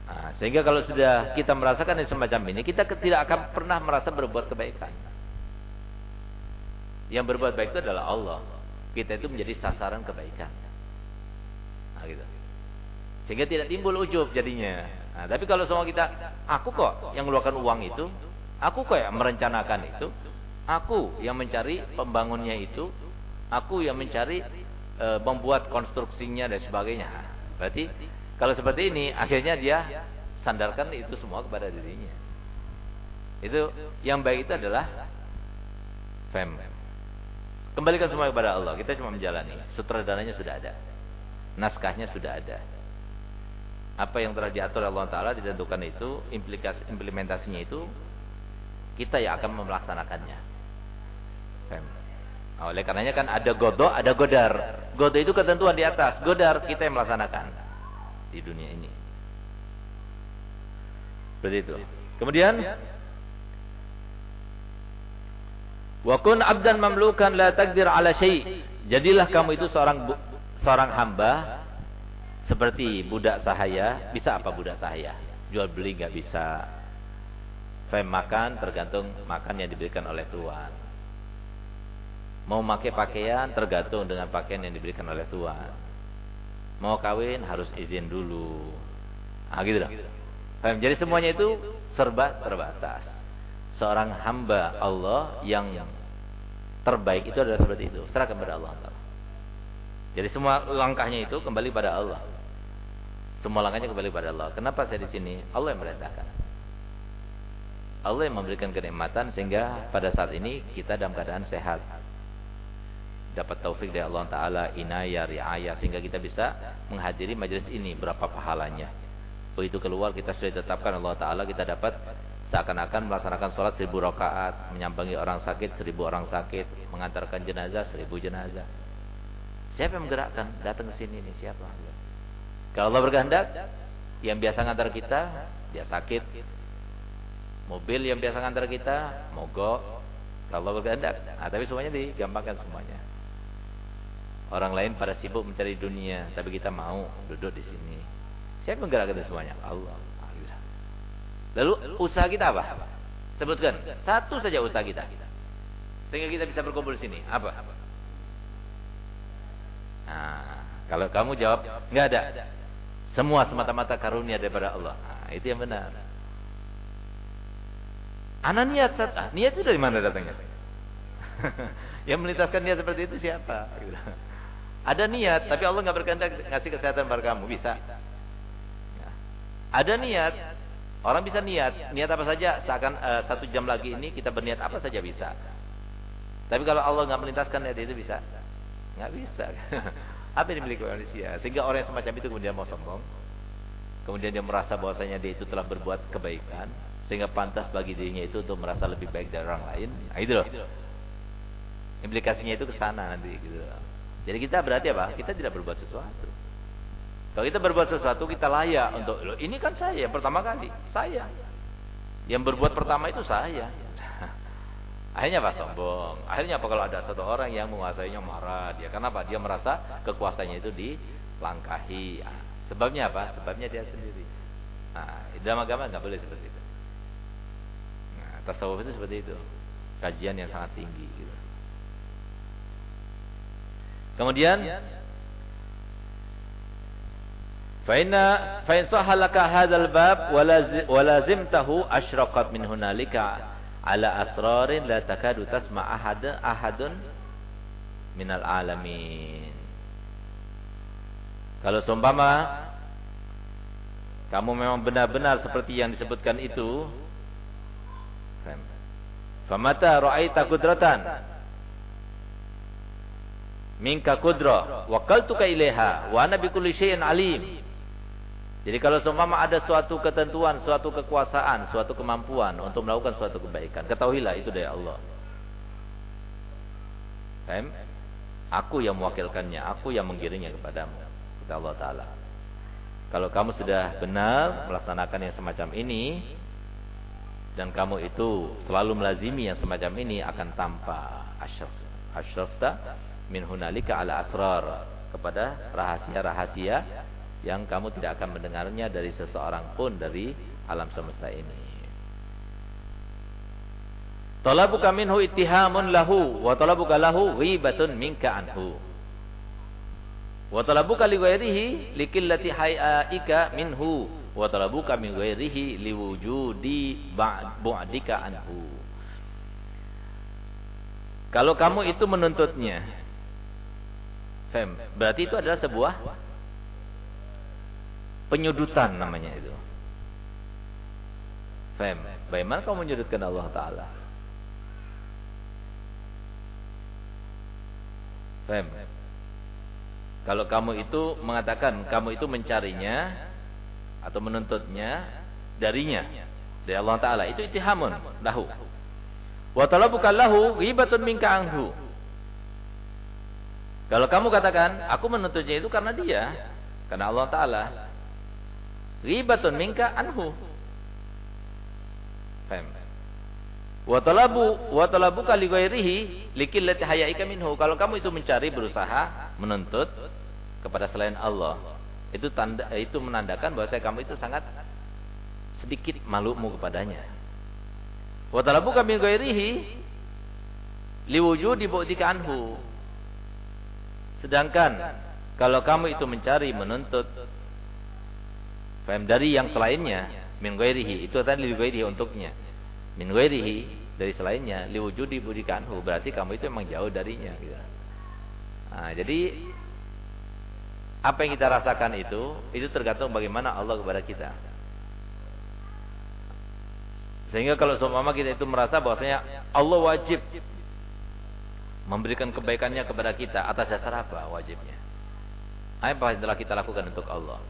Nah, sehingga kalau sudah kita merasakan yang semacam ini, kita tidak akan pernah merasa berbuat kebaikan. Yang berbuat baik itu adalah Allah. Kita itu menjadi sasaran kebaikan. Nah, gitu. Sehingga tidak timbul ujub jadinya. Nah, tapi kalau semua kita, aku kok yang mengeluarkan uang itu, aku kok yang merencanakan itu, Aku yang mencari pembangunnya itu, aku yang mencari e, membuat konstruksinya dan sebagainya. Berarti kalau seperti ini akhirnya dia sandarkan itu semua kepada dirinya. Itu yang baik itu adalah fem. Kembalikan semua kepada Allah. Kita cuma menjalani. Sutradaranya sudah ada. Naskahnya sudah ada. Apa yang telah diatur Allah Taala ditentukan itu, implikasi implementasinya itu kita yang akan melaksanakannya. Nah, oleh karenanya kan ada godo, ada godar. Godo itu ketentuan di atas, godar kita yang melaksanakan di dunia ini. Seperti itu. Kemudian Wa kun abdan mamlukan la takdir ala syai. Jadilah kamu itu seorang seorang hamba seperti budak sahaya. Bisa apa budak sahaya? Jual beli nggak bisa. Fem makan tergantung makan yang diberikan oleh tuan. Mau pakai pakaian tergantung dengan pakaian yang diberikan oleh Tuhan. Mau kawin harus izin dulu. Ah gitu dong. Jadi semuanya itu serba terbatas. Seorang hamba Allah yang terbaik itu adalah seperti itu. Serahkan kepada Allah. Jadi semua langkahnya itu kembali pada Allah. Semua langkahnya kembali pada Allah. Kenapa saya di sini? Allah yang merintahkan. Allah yang memberikan kenikmatan sehingga pada saat ini kita dalam keadaan sehat dapat taufik dari Allah Ta'ala inayah, riayah sehingga kita bisa menghadiri majelis ini berapa pahalanya begitu keluar kita sudah ditetapkan Allah Ta'ala kita dapat seakan-akan melaksanakan sholat seribu rakaat menyambangi orang sakit seribu orang sakit mengantarkan jenazah seribu jenazah siapa yang menggerakkan datang ke sini nih siapa kalau Allah berkehendak yang biasa ngantar kita dia sakit mobil yang biasa ngantar kita mogok kalau Allah berkehendak nah, tapi semuanya digampangkan semuanya Orang lain pada sibuk mencari dunia, tapi kita mau duduk di sini. Siapa menggerakkan semuanya? Allah. Lalu usaha kita apa? Sebutkan satu saja usaha kita. Sehingga kita bisa berkumpul di sini. Apa? Nah, kalau kamu jawab nggak ada. Semua semata-mata karunia daripada Allah. Nah, itu yang benar. Anak niat, ah, niat itu dari mana datangnya? yang melintaskan niat seperti itu siapa? Ada niat, tapi Allah nggak berkehendak ngasih kesehatan pada kamu, bisa. Ya. Ada niat, orang bisa niat, niat apa saja, seakan uh, satu jam lagi ini kita berniat apa saja bisa. Tapi kalau Allah nggak melintaskan niat itu bisa, nggak bisa. apa yang dimiliki manusia? Sehingga orang yang semacam itu kemudian mau sombong, kemudian dia merasa bahwasanya dia itu telah berbuat kebaikan, sehingga pantas bagi dirinya itu untuk merasa lebih baik dari orang lain. Nah, itu loh. Implikasinya itu ke sana nanti gitu. Jadi kita berarti apa? Kita tidak berbuat sesuatu. Kalau kita berbuat sesuatu kita layak untuk loh, ini kan saya yang pertama kali, saya. Yang berbuat pertama itu saya. Akhirnya apa? Sombong. Akhirnya apa kalau ada satu orang yang menguasainya marah dia. Kenapa? Dia merasa kekuasaannya itu dilangkahi. Nah, sebabnya apa? Sebabnya dia sendiri. Nah, dalam agama nggak boleh seperti itu. Nah, tasawuf itu seperti itu. Kajian yang sangat tinggi gitu. Kemudian Faina fain sahalaka hadzal bab walazimtahu asyraqat min hunalika ala asrarin la takadu tasma ahad ahadun minal alamin. Kalau seumpama kamu memang benar-benar seperti yang disebutkan itu, famata ra'aita qudratan minka kudra wakaltuka ilaiha wa ana bikulli syai'in alim. Jadi kalau seumpama ada suatu ketentuan, suatu kekuasaan, suatu kemampuan untuk melakukan suatu kebaikan, ketahuilah itu dari Allah. Faham? Aku yang mewakilkannya, aku yang menggiringnya kepadamu. Kata Allah Ta'ala. Kalau kamu sudah benar melaksanakan yang semacam ini, dan kamu itu selalu melazimi yang semacam ini akan tampak asyraf. Asyrafta min hunalika ala asrar kepada rahasia-rahasia yang kamu tidak akan mendengarnya dari seseorang pun dari alam semesta ini. Talabuka minhu ittihamun lahu wa talabuka lahu ghibatun minka anhu. Wa talabuka li ghairihi likillati hayaika minhu wa talabuka min ghairihi liwujudi bu'dika anhu. Kalau kamu itu menuntutnya, fem, berarti itu adalah sebuah penyudutan namanya itu. Fem, bagaimana kamu menyudutkan Allah Ta'ala? Fem. Kalau kamu itu mengatakan kamu itu mencarinya atau menuntutnya darinya dari Allah taala itu itihamun lahu. Wa talabuka lahu ghibatun minka anhu. Kalau kamu katakan aku menuntutnya itu karena dia, karena Allah taala. Ghibatun minka anhu. Faham? Wa talabu wa talabuka li ghairihi likillati hayaika minhu. Kalau kamu itu mencari berusaha menuntut kepada selain Allah, itu tanda itu menandakan bahwa kamu itu sangat sedikit malumu kepadanya. Wa talabuka min ghairihi liwujudi bu'dika anhu. Sedangkan kalau kamu itu mencari menuntut faham dari yang selainnya min ghairihi itu tadi li ghairihi untuknya min ghairihi dari selainnya liwujudi budikanhu berarti kamu itu memang jauh darinya gitu. Nah, jadi apa yang kita rasakan itu itu tergantung bagaimana Allah kepada kita. Sehingga kalau seumpama kita itu merasa bahwasanya Allah wajib memberikan kebaikannya kepada kita atas dasar apa wajibnya? Apa yang telah kita lakukan untuk Allah?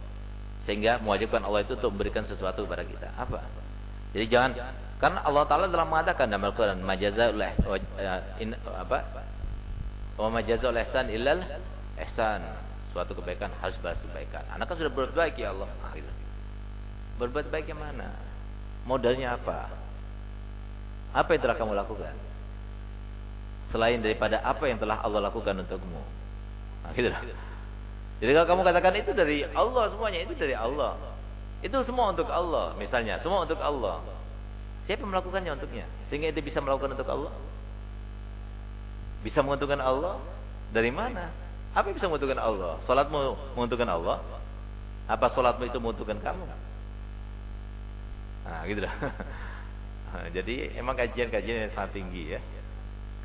Sehingga mewajibkan Allah itu untuk memberikan sesuatu kepada kita. Apa? Jadi jangan karena Allah Taala telah mengatakan dalam Al-Qur'an majazul in apa? Wa majazul ihsan illal ihsan. Suatu kebaikan harus balas kebaikan. Anak kan sudah berbuat baik ya Allah. Ah, gitu. Berbuat baik yang mana? Modalnya apa? Apa yang telah kamu lakukan? Selain daripada apa yang telah Allah lakukan untukmu. Nah, gitu Jadi kalau kamu katakan itu dari Allah semuanya itu dari Allah. Itu semua untuk Allah misalnya, semua untuk Allah. Siapa melakukannya untuknya? Sehingga itu bisa melakukan untuk Allah? Bisa menguntungkan Allah? Dari mana? Apa yang bisa menguntungkan Allah? Salatmu menguntungkan Allah? Apa salatmu itu menguntungkan kamu? Nah, gitu dah. Jadi emang kajian-kajian yang sangat tinggi ya.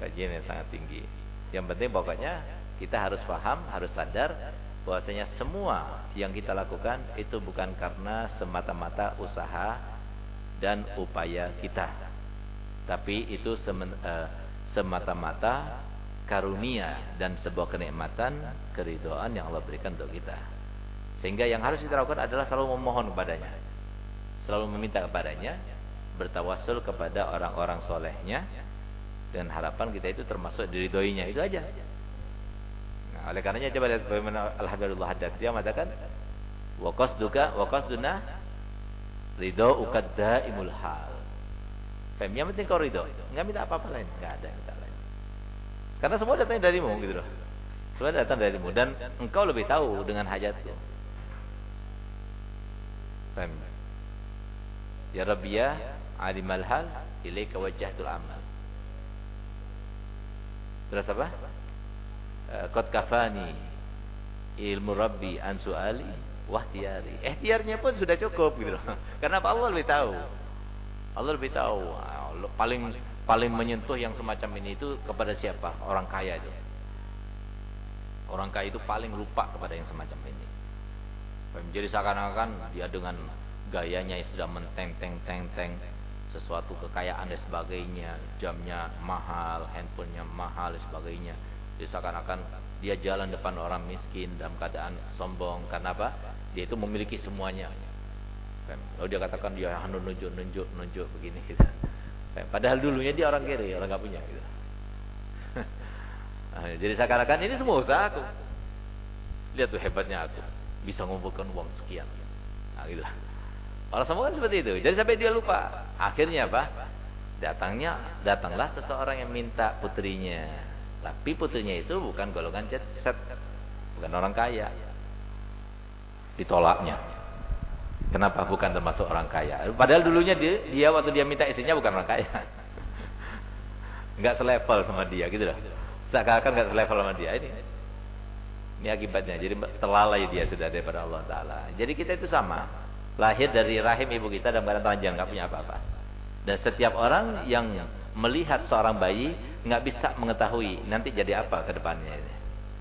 Kajian yang sangat tinggi. Yang penting pokoknya kita harus paham, harus sadar bahwasanya semua yang kita lakukan itu bukan karena semata-mata usaha dan upaya kita. Tapi itu uh, semata-mata karunia dan sebuah kenikmatan, keridoan yang Allah berikan untuk kita. Sehingga yang harus kita lakukan adalah selalu memohon kepadanya. Selalu meminta kepadanya, bertawasul kepada orang-orang solehnya, dan harapan kita itu termasuk diridoinya. Itu aja. Oleh karenanya coba lihat bagaimana Alhamdulillah hadat. Dia mengatakan, Wakas duka, wakas duna Ridho ukadda imul hal. Fem, yang penting kau ridho. Enggak minta apa-apa lain. Enggak ada minta lain. Karena semua datang darimu gitu loh. Semua datang darimu. Dan engkau lebih tahu dengan hajatku. Fem. Ya Rabbi ya alimal hal ilaika wajjahtul amal. Terus apa? Eh, Qad kafani ilmu Rabbi an su'ali wahtiyari. Ikhtiarnya pun sudah cukup gitu loh. Karena Allah lebih tahu. Allah lebih tahu. Paling paling menyentuh yang semacam ini itu kepada siapa? Orang kaya itu. Orang kaya itu paling lupa kepada yang semacam ini. Jadi seakan-akan dia dengan gayanya yang sudah menteng-teng-teng-teng sesuatu kekayaan dan sebagainya, jamnya mahal, handphonenya mahal dan sebagainya. Seakan-akan dia jalan depan orang miskin dalam keadaan sombong karena apa? Dia itu memiliki semuanya. Kan? Lalu dia katakan dia hanya nunjuk, nunjuk, nunjuk begini gitu. Kan? Padahal dulunya dia orang kiri, orang nggak punya gitu. Nah, jadi seakan-akan ini semua usaha aku. Lihat tuh hebatnya aku. Bisa mengumpulkan uang sekian. Nah, gitu. Orang semua kan seperti itu. Jadi sampai dia lupa. Akhirnya apa? Datangnya, datanglah seseorang yang minta putrinya. Tapi putrinya itu bukan golongan jet set. Bukan orang kaya. Ditolaknya. Kenapa bukan termasuk orang kaya? Padahal dulunya dia, dia waktu dia minta istrinya bukan orang kaya. Enggak selevel sama dia gitu loh. Seakan-akan enggak selevel sama dia ini. Ini akibatnya. Jadi terlalai dia sudah daripada Allah Taala. Jadi kita itu sama. Lahir dari rahim ibu kita dalam keadaan telanjang, nggak punya apa-apa. Dan setiap orang yang melihat seorang bayi nggak bisa mengetahui nanti jadi apa ke depannya ini.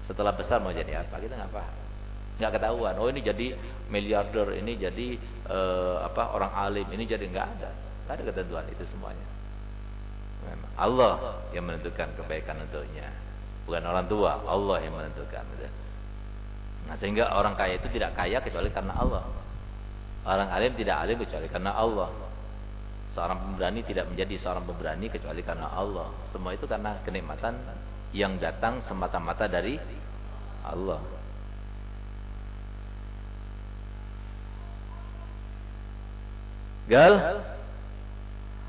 Setelah besar mau jadi apa kita nggak paham. Nggak ketahuan. Oh ini jadi miliarder, ini jadi uh, apa orang alim, ini jadi nggak ada. Nggak ada ketentuan itu semuanya. Allah yang menentukan kebaikan untuknya. Bukan orang tua, Allah yang menentukan. Nah, sehingga orang kaya itu tidak kaya kecuali karena Allah. Orang alim tidak alim kecuali karena Allah. Seorang pemberani tidak menjadi seorang pemberani kecuali karena Allah. Semua itu karena kenikmatan yang datang semata-mata dari Allah. Gal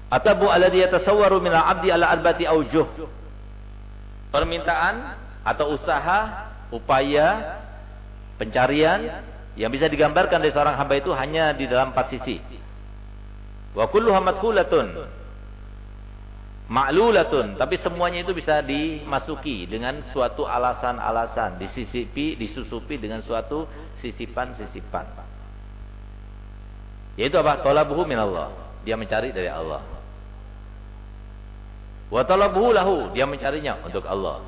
Atabu alladhi yatasawwaru min al-'abdi ala arbati aujuh. Permintaan atau usaha, upaya pencarian yang bisa digambarkan dari seorang hamba itu hanya di dalam empat sisi. Wa kulluha madkhulatun ma'lulatun, tapi semuanya itu bisa dimasuki dengan suatu alasan-alasan, disisipi, disusupi dengan suatu sisipan-sisipan. Yaitu apa? Talabuhu minallah. Dia mencari dari Allah. Wa talabuhu lahu, dia mencarinya untuk Allah.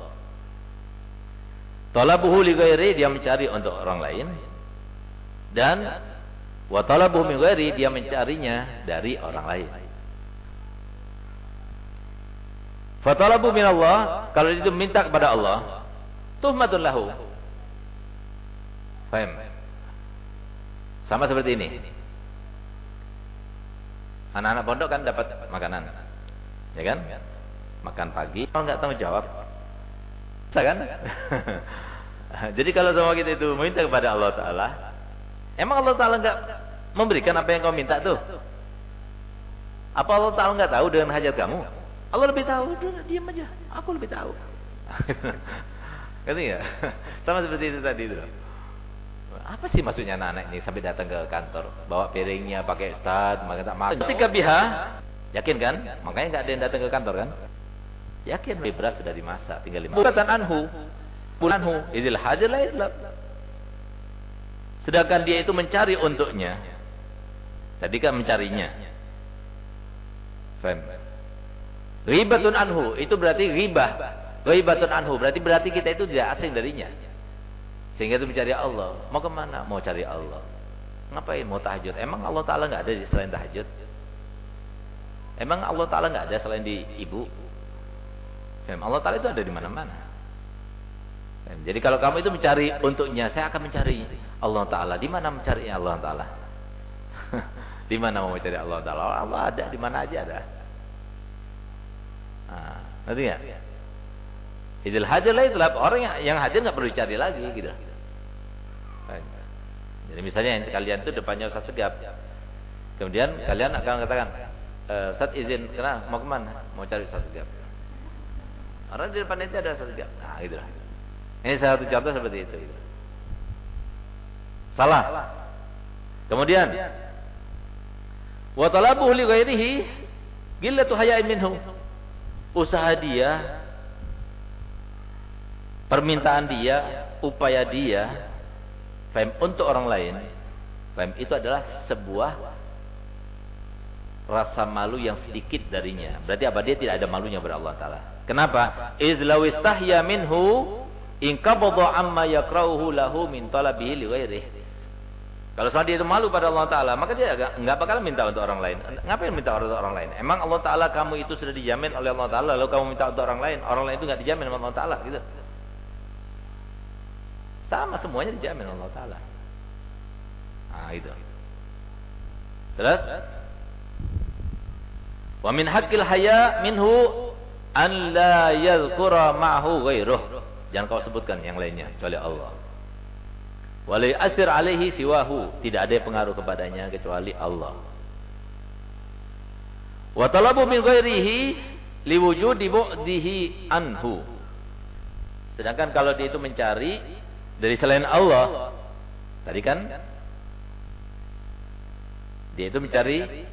Talabuhu li ghairi dia mencari untuk orang lain dan wa talabuhu min dia mencarinya dari orang lain. Fa min Allah kalau itu minta kepada Allah tuhmatun lahu. Faham? Sama seperti ini. Anak-anak pondok kan dapat makanan. Ya kan? Makan pagi, kalau enggak tahu jawab, bisa kan? Jadi kalau semua kita itu meminta kepada Allah Ta'ala, emang Allah Ta'ala enggak memberikan apa yang kau minta tuh? Apa Allah Ta'ala enggak tahu dengan hajat kamu? Allah lebih tahu, udah diam aja, aku lebih tahu. Ngerti ya? Sama seperti itu tadi itu. Apa sih maksudnya anak-anak ini sampai datang ke kantor, bawa piringnya pakai stad, maka tak makan. Ketika biha, yakin kan? Makanya enggak ada yang datang ke kantor kan? Yakin beras sudah dimasak, tinggal lima. Bukan anhu, anhu, idil hadir Islam. Sedangkan dia itu mencari untuknya. Tadi kan mencarinya. Faham? Ribatun anhu, itu berarti ribah. Ribatun anhu, berarti berarti kita itu tidak asing darinya. Sehingga itu mencari Allah. Mau ke mana? Mau cari Allah. Ngapain? Mau tahajud. Emang Allah Ta'ala nggak ada selain tahajud? Emang Allah Ta'ala nggak ada selain di ibu? Allah Ta'ala itu ada di mana-mana. Jadi kalau kamu itu mencari untuknya, saya akan mencari Allah Ta'ala. Di mana mencari Allah Ta'ala? di mana mau mencari Allah Ta'ala? Allah ada, di mana aja ada. Nah, ngerti nggak? Idul hajar lah itulah orang yang, yang hadir nggak perlu dicari lagi gitu. Jadi misalnya yang kalian itu depannya Ustaz Segap. Kemudian kalian akan katakan, e, Ustaz izin, kenapa? Mau ke mana? Mau cari Ustaz Segap. Orang di depan itu ada satu jam. Nah, gitu lah. Ini satu contoh seperti itu. Salah. Kemudian wa talabuhu li ghairihi qillatu haya'in minhu. Usaha dia permintaan dia, upaya dia faham untuk orang lain. Faham itu adalah sebuah rasa malu yang sedikit darinya. Berarti apa? Dia tidak ada malunya kepada Allah taala. Kenapa? Izlaw istahya minhu in qabadha amma yakrahu lahu min talabihi li ghairihi. Kalau soal dia itu malu pada Allah Ta'ala, maka dia enggak bakal minta untuk orang lain. Ngapain minta untuk orang lain? Emang Allah Ta'ala kamu itu sudah dijamin oleh Allah Ta'ala, lalu kamu minta untuk orang lain. Orang lain itu enggak dijamin oleh Allah Ta'ala. Gitu. Sama semuanya dijamin oleh Allah Ta'ala. Nah itu. Terus? Wa min haqqil haya minhu an la yadhkura ma'hu ghairuh. Jangan kau sebutkan yang lainnya kecuali Allah. Walai asir alaihi siwahu. Tidak ada yang pengaruh kepadanya kecuali Allah. Wa talabu min ghairihi liwujudi bu'dihi anhu. Sedangkan kalau dia itu mencari dari selain Allah, tadi kan dia itu mencari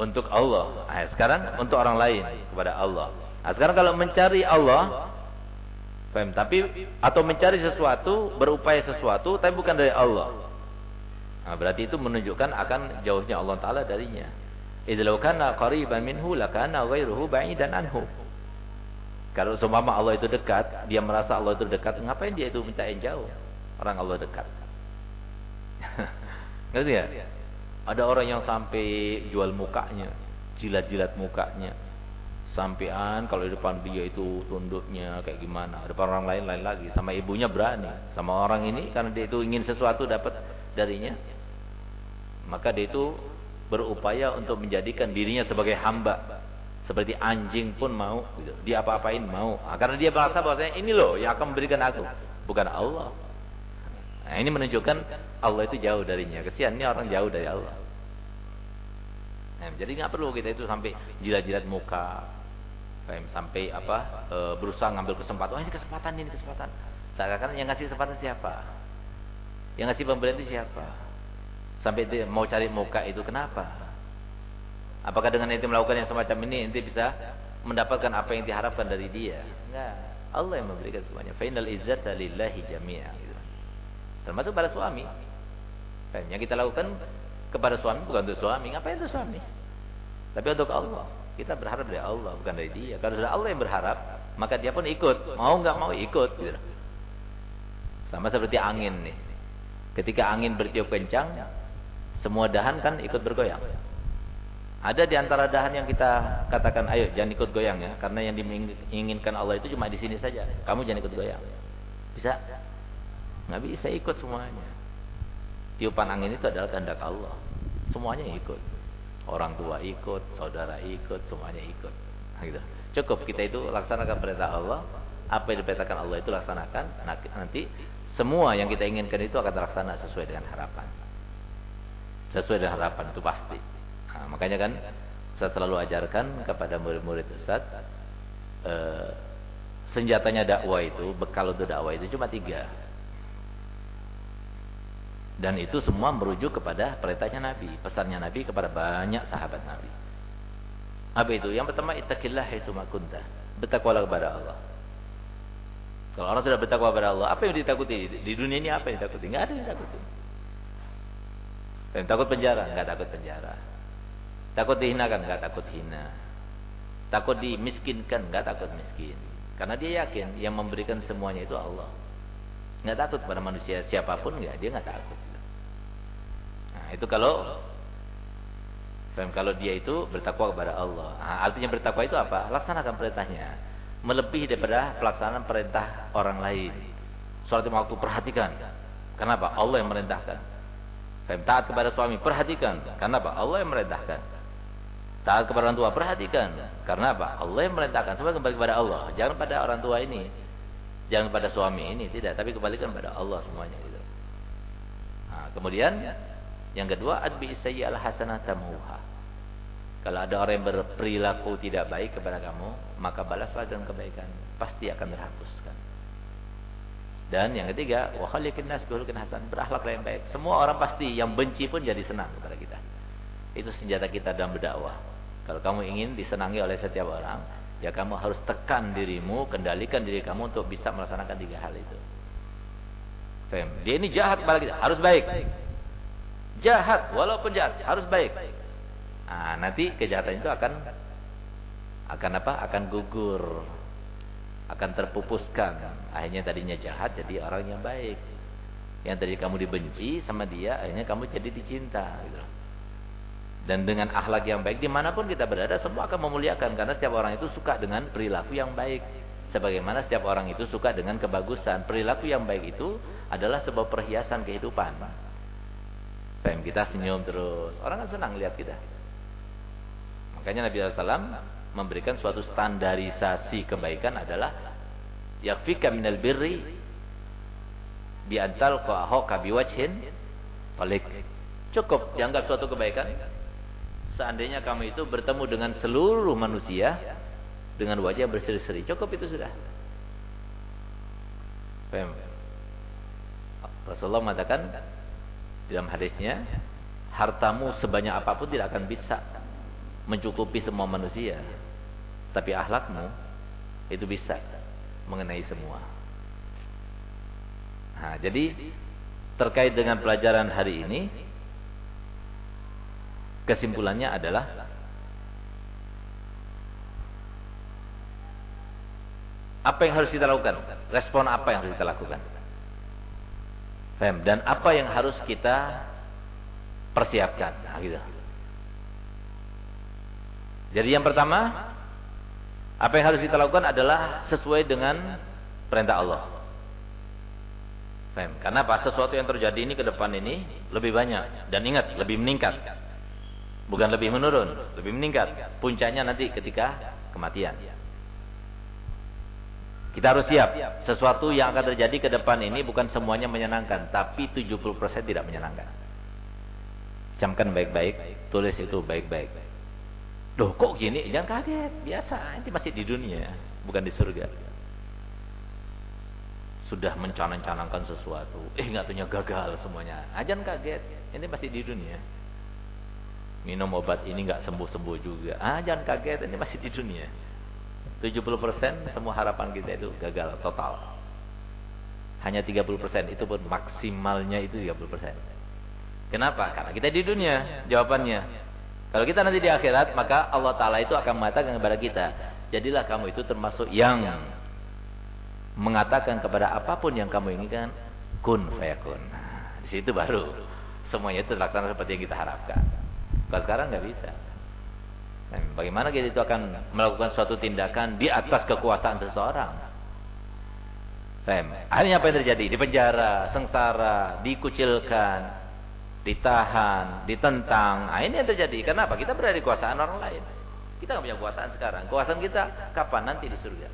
untuk Allah. Nah, sekarang untuk orang lain kepada Allah. Nah, sekarang kalau mencari Allah, paham? Tapi atau mencari sesuatu, berupaya sesuatu, tapi bukan dari Allah. Nah, berarti itu menunjukkan akan jauhnya Allah Taala darinya. Idlau kana qariban minhu lakana ghairuhu ba'idan anhu. Kalau seumpama Allah itu dekat, dia merasa Allah itu dekat, ngapain dia itu minta yang jauh? Orang Allah dekat. Ngerti ya? Ada orang yang sampai jual mukanya, jilat-jilat mukanya. Sampean kalau di depan dia itu tunduknya kayak gimana. Depan orang lain lain lagi. Sama ibunya berani. Sama orang ini karena dia itu ingin sesuatu dapat darinya. Maka dia itu berupaya untuk menjadikan dirinya sebagai hamba. Seperti anjing pun mau. Gitu. Dia apa-apain mau. Nah, karena dia merasa bahwasanya ini loh yang akan memberikan aku. Bukan Allah. Nah, ini menunjukkan Allah itu jauh darinya. Kesiannya orang jauh dari Allah. Nah, jadi nggak perlu kita itu sampai jilat-jilat muka, sampai apa e, berusaha ngambil kesempatan. Oh ini kesempatan ini kesempatan. Seakan-akan yang ngasih kesempatan siapa? Yang ngasih pemberian itu siapa? Sampai dia mau cari muka itu kenapa? Apakah dengan itu melakukan yang semacam ini nanti bisa mendapatkan apa yang diharapkan dari dia? Enggak. Allah yang memberikan semuanya. Fainal izzata lillahi jami'a. Termasuk pada suami. Yang kita lakukan kepada suami bukan untuk suami. Ngapain untuk suami? Tapi untuk Allah. Kita berharap dari Allah, bukan dari dia. Kalau sudah Allah yang berharap, maka dia pun ikut. Mau nggak mau ikut. Gitu. Sama seperti angin nih. Ketika angin bertiup kencang, semua dahan kan ikut bergoyang. Ada di antara dahan yang kita katakan, ayo jangan ikut goyang ya. Karena yang diinginkan Allah itu cuma di sini saja. Kamu jangan ikut goyang. Bisa? Nggak bisa ikut semuanya. Tiupan angin itu adalah kehendak Allah. Semuanya ikut. Orang tua ikut, saudara ikut, semuanya ikut. Nah, gitu. Cukup kita itu laksanakan perintah Allah. Apa yang diperintahkan Allah itu laksanakan. Nanti semua yang kita inginkan itu akan terlaksana sesuai dengan harapan. Sesuai dengan harapan itu pasti. Nah, makanya kan saya selalu ajarkan kepada murid-murid Ustaz. Eh, senjatanya dakwah itu, bekal untuk dakwah itu cuma tiga. Dan itu semua merujuk kepada perintahnya Nabi, pesannya Nabi kepada banyak sahabat Nabi. Apa itu? Yang pertama ittaqillah haitsu kunta. Bertakwalah kepada Allah. Kalau orang sudah bertakwa kepada Allah, apa yang ditakuti? Di dunia ini apa yang ditakuti? Enggak ada yang ditakuti. Dan takut penjara, enggak takut penjara. Takut dihinakan, enggak takut hina. Takut dimiskinkan, enggak takut miskin. Karena dia yakin yang memberikan semuanya itu Allah. Enggak takut pada manusia siapa pun enggak, dia enggak takut. Itu kalau kalau dia itu bertakwa kepada Allah. Nah, artinya bertakwa itu apa? Laksanakan perintahnya. Melebihi daripada pelaksanaan perintah orang lain. Sholat waktu perhatikan. Kenapa? Allah yang merintahkan. Taat kepada suami, perhatikan. Kenapa? Allah yang merintahkan. Taat kepada orang tua, perhatikan. Karena apa? Allah yang merintahkan. Semua kembali kepada Allah. Jangan pada orang tua ini. Jangan pada suami ini. Tidak. Tapi kembalikan pada Allah semuanya. Gitu. Nah, kemudian yang kedua, adbi sayyi'al hasanah tamuha. Kalau ada orang yang berperilaku tidak baik kepada kamu, maka balaslah dengan kebaikan. Pasti akan terhapuskan. Dan yang ketiga, wa khaliqin nas bihulukin hasan, berakhlaklah yang baik. Semua orang pasti yang benci pun jadi senang kepada kita. Itu senjata kita dalam berdakwah. Kalau kamu ingin disenangi oleh setiap orang, ya kamu harus tekan dirimu, kendalikan diri kamu untuk bisa melaksanakan tiga hal itu. Fem, dia ini jahat kepada kita, harus baik. Jahat, walaupun jahat, harus baik. Nah, nanti kejahatan itu akan akan apa? Akan gugur. Akan terpupuskan. Akhirnya tadinya jahat jadi orang yang baik. Yang tadi kamu dibenci sama dia, akhirnya kamu jadi dicinta gitu. Dan dengan akhlak yang baik di mana pun kita berada semua akan memuliakan karena setiap orang itu suka dengan perilaku yang baik. Sebagaimana setiap orang itu suka dengan kebagusan. Perilaku yang baik itu adalah sebuah perhiasan kehidupan. Fem kita senyum terus. Orang kan senang lihat kita. Makanya Nabi SAW memberikan suatu standarisasi kebaikan adalah yakfika minal birri bi antal qahoka biwajhin talik. Cukup dianggap suatu kebaikan. Seandainya kamu itu bertemu dengan seluruh manusia dengan wajah berseri-seri, cukup itu sudah. Paham? Rasulullah mengatakan dalam hadisnya, hartamu sebanyak apa pun tidak akan bisa mencukupi semua manusia. Tapi akhlakmu itu bisa mengenai semua. Nah, jadi terkait dengan pelajaran hari ini kesimpulannya adalah apa yang harus kita lakukan? Respon apa yang harus kita lakukan? Dan apa yang harus kita persiapkan? Nah, gitu. Jadi yang pertama, apa yang harus kita lakukan adalah sesuai dengan perintah Allah. Faham? Karena apa? Sesuatu yang terjadi ini ke depan ini lebih banyak dan ingat lebih meningkat. Bukan lebih menurun, lebih meningkat. Puncaknya nanti ketika kematian. Kita harus siap. Sesuatu yang akan terjadi ke depan ini bukan semuanya menyenangkan, tapi 70% tidak menyenangkan. Camkan baik-baik, tulis itu baik-baik. Loh kok gini? Jangan kaget. Biasa. Ini masih di dunia. Bukan di surga. Sudah mencanang-canangkan sesuatu. Eh nggak punya gagal semuanya. Ah, jangan kaget. Ini masih di dunia. Minum obat ini nggak sembuh-sembuh juga. Ah jangan kaget. Ini masih di dunia. 70% semua harapan kita itu gagal total. Hanya 30% itu pun maksimalnya itu 30%. Kenapa? Karena kita di dunia. Jawabannya kalau kita nanti di akhirat, maka Allah Ta'ala itu akan mengatakan kepada kita, jadilah kamu itu termasuk yang mengatakan kepada apa pun yang kamu inginkan, kun fayakun. Nah, di situ baru semuanya itu terlaksana seperti yang kita harapkan. Kalau sekarang nggak bisa. Bagaimana kita itu akan melakukan suatu tindakan di atas kekuasaan seseorang? Akhirnya apa yang terjadi? Di penjara, sengsara, dikucilkan, ditahan, ditentang. Nah, ini yang terjadi. Kenapa? Kita berada di kuasaan orang lain. Kita nggak punya kuasaan sekarang. Kuasaan kita kapan? Nanti di surga.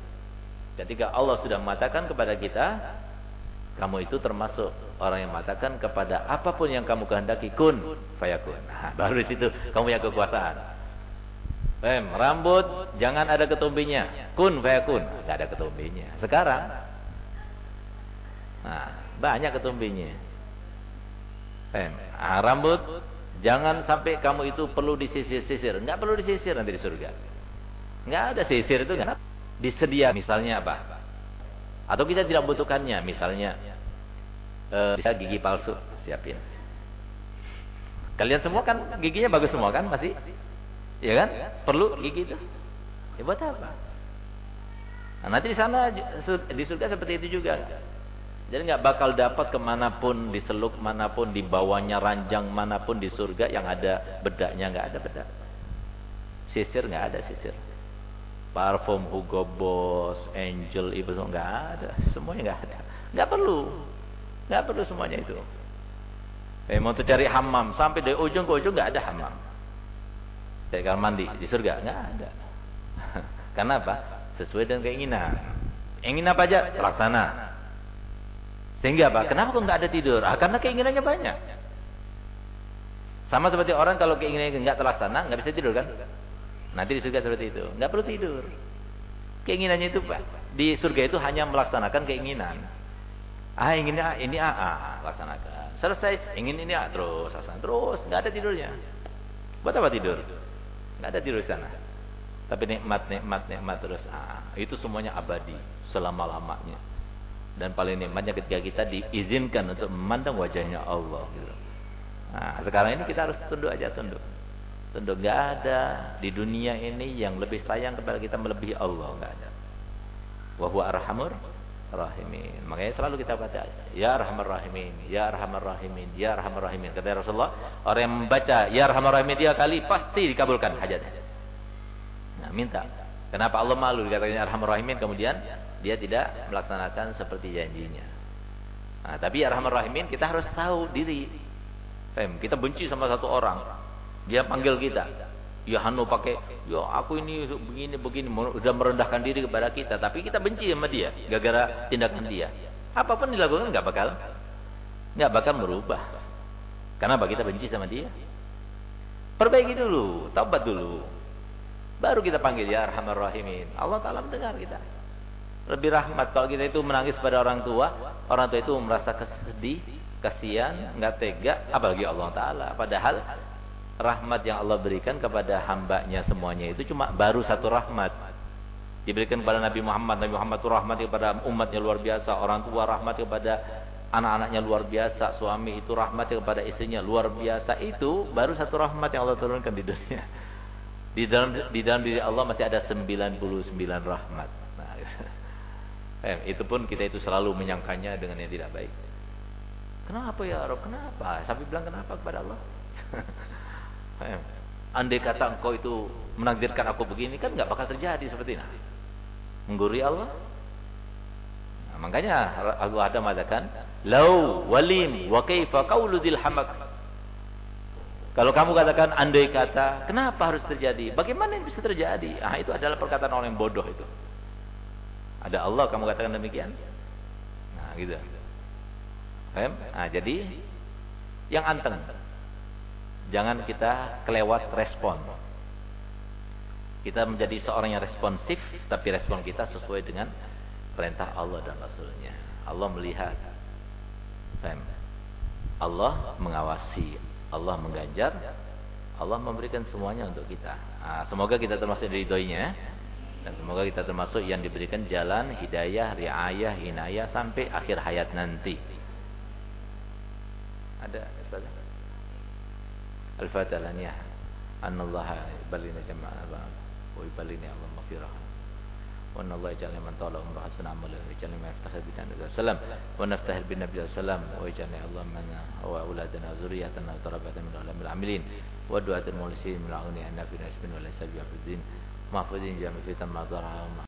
Ketika Allah sudah mengatakan kepada kita, kamu itu termasuk orang yang mengatakan kepada apa pun yang kamu kehendaki kun fayakun. Nah, baru di situ kamu punya kekuasaan. Em, rambut jangan ada ketumbinya. Kun fayakun. Enggak ada ketumbinya. Sekarang nah, banyak ketumbinya. Em, Ah, rambut jangan sampai kamu itu perlu disisir-sisir. Enggak perlu disisir nanti di surga. Enggak ada sisir itu enggak. Disedia misalnya apa? Atau kita tidak butuhkannya misalnya eh, bisa gigi palsu siapin. Kalian semua kan giginya bagus semua kan masih? Ya kan? Perlu gigi itu. Ya buat apa? Nah, nanti di sana di surga seperti itu juga. Jadi nggak bakal dapat ke mana pun diseluk mana pun dibawanya ranjang mana pun di surga yang ada bedaknya nggak ada bedak. Sisir nggak ada sisir. Parfum Hugo Boss, Angel itu nggak ada, semuanya nggak ada. Nggak perlu, nggak perlu semuanya itu. Eh mau cari hammam sampai dari ujung ke ujung nggak ada hammam. Cari kamar mandi di surga nggak ada. Karena apa? Sesuai dengan keinginan. Ingin apa aja terlaksana. Sehingga apa? Kenapa kok nggak ada tidur? Ah, karena keinginannya banyak. Sama seperti orang kalau keinginannya nggak terlaksana, nggak bisa tidur kan? Nanti di surga seperti itu, nggak perlu tidur. Keinginannya itu di surga itu hanya melaksanakan keinginan. Ah inginnya ini ah, ah laksanakan. Selesai ingin ini ah terus laksanakan terus, nggak ada tidurnya. Buat apa tidur? Nggak ada tidur di sana. Tapi nikmat nikmat nikmat terus ah itu semuanya abadi selama lamanya dan paling nikmatnya ketika kita diizinkan untuk memandang wajahnya Allah gitu. Nah, sekarang ini kita harus tunduk aja tunduk. Tunduk nggak ada di dunia ini yang lebih sayang kepada kita melebihi Allah nggak ada. Wa huwa arhamur rahimin. Makanya selalu kita baca ya arhamar rahimin, ya arhamar rahimin, ya arhamar rahimin. Kata Rasulullah, orang yang membaca ya arhamar rahimin dia kali pasti dikabulkan hajatnya. Nah, minta. Kenapa Allah malu dikatakan ya arhamar rahimin kemudian dia tidak melaksanakan seperti janjinya. Nah, tapi ya rahman rahimin kita harus tahu diri. Kita benci sama satu orang. Dia panggil kita. Yohano pakai, yo aku ini begini begini, sudah merendahkan diri kepada kita, tapi kita benci sama dia, gara-gara tindakan dia. Apa pun dilakukan nggak bakal, nggak bakal merubah. Karena kita benci sama dia. Perbaiki dulu, taubat dulu. Baru kita panggil ya Arhamar Rahimin. Allah Ta'ala mendengar kita. Lebih rahmat kalau kita itu menangis pada orang tua, orang tua itu merasa kesedih, kasihan, nggak tega, apalagi Allah Ta'ala. Padahal rahmat yang Allah berikan kepada hambanya semuanya itu cuma baru satu rahmat. Diberikan kepada Nabi Muhammad. Nabi Muhammad itu rahmat kepada umatnya luar biasa. Orang tua rahmat kepada anak-anaknya luar biasa. Suami itu rahmat kepada istrinya luar biasa. Itu baru satu rahmat yang Allah turunkan di dunia. Di dalam, di dalam diri Allah masih ada 99 rahmat. Nah, eh, itu pun kita itu selalu menyangkanya dengan yang tidak baik. Kenapa ya Rob? Kenapa? Sampai bilang kenapa kepada Allah? Andai kata engkau itu menakdirkan aku begini kan nggak bakal terjadi seperti ini. Mengguri Allah. Nah, makanya Allah ada mengatakan, "Lau walim wa kaifa qaulu hamak." Kalau kamu katakan andai kata, kenapa harus terjadi? Bagaimana ini bisa terjadi? Ah itu adalah perkataan orang yang bodoh itu. Ada Allah kamu katakan demikian? Nah, gitu. Nah, jadi yang anteng Jangan kita kelewat respon. Kita menjadi seorang yang responsif, tapi respon kita sesuai dengan perintah Allah dan Rasulnya. Allah melihat. Allah mengawasi. Allah mengganjar. Allah memberikan semuanya untuk kita. Nah, semoga kita termasuk dari doinya. Dan semoga kita termasuk yang diberikan jalan, hidayah, riayah, inayah sampai akhir hayat nanti. Ada Ustaz? الفاتحة لأن أن الله يبلينا جماعة ويبليني الله مغفرة. وأن الله يجعلني من طال عمره حسن عمله ويجعلني ما يفتخر بالنبي صلى الله ونفتخر بالنبي صلى الله عليه وسلم ويجعلني الله من وأولادنا وذريتنا من العلماء العاملين ودعاة المولسين من أن في نسب ولا سبيل في الدين. محفوظين جميع في تم ظهرها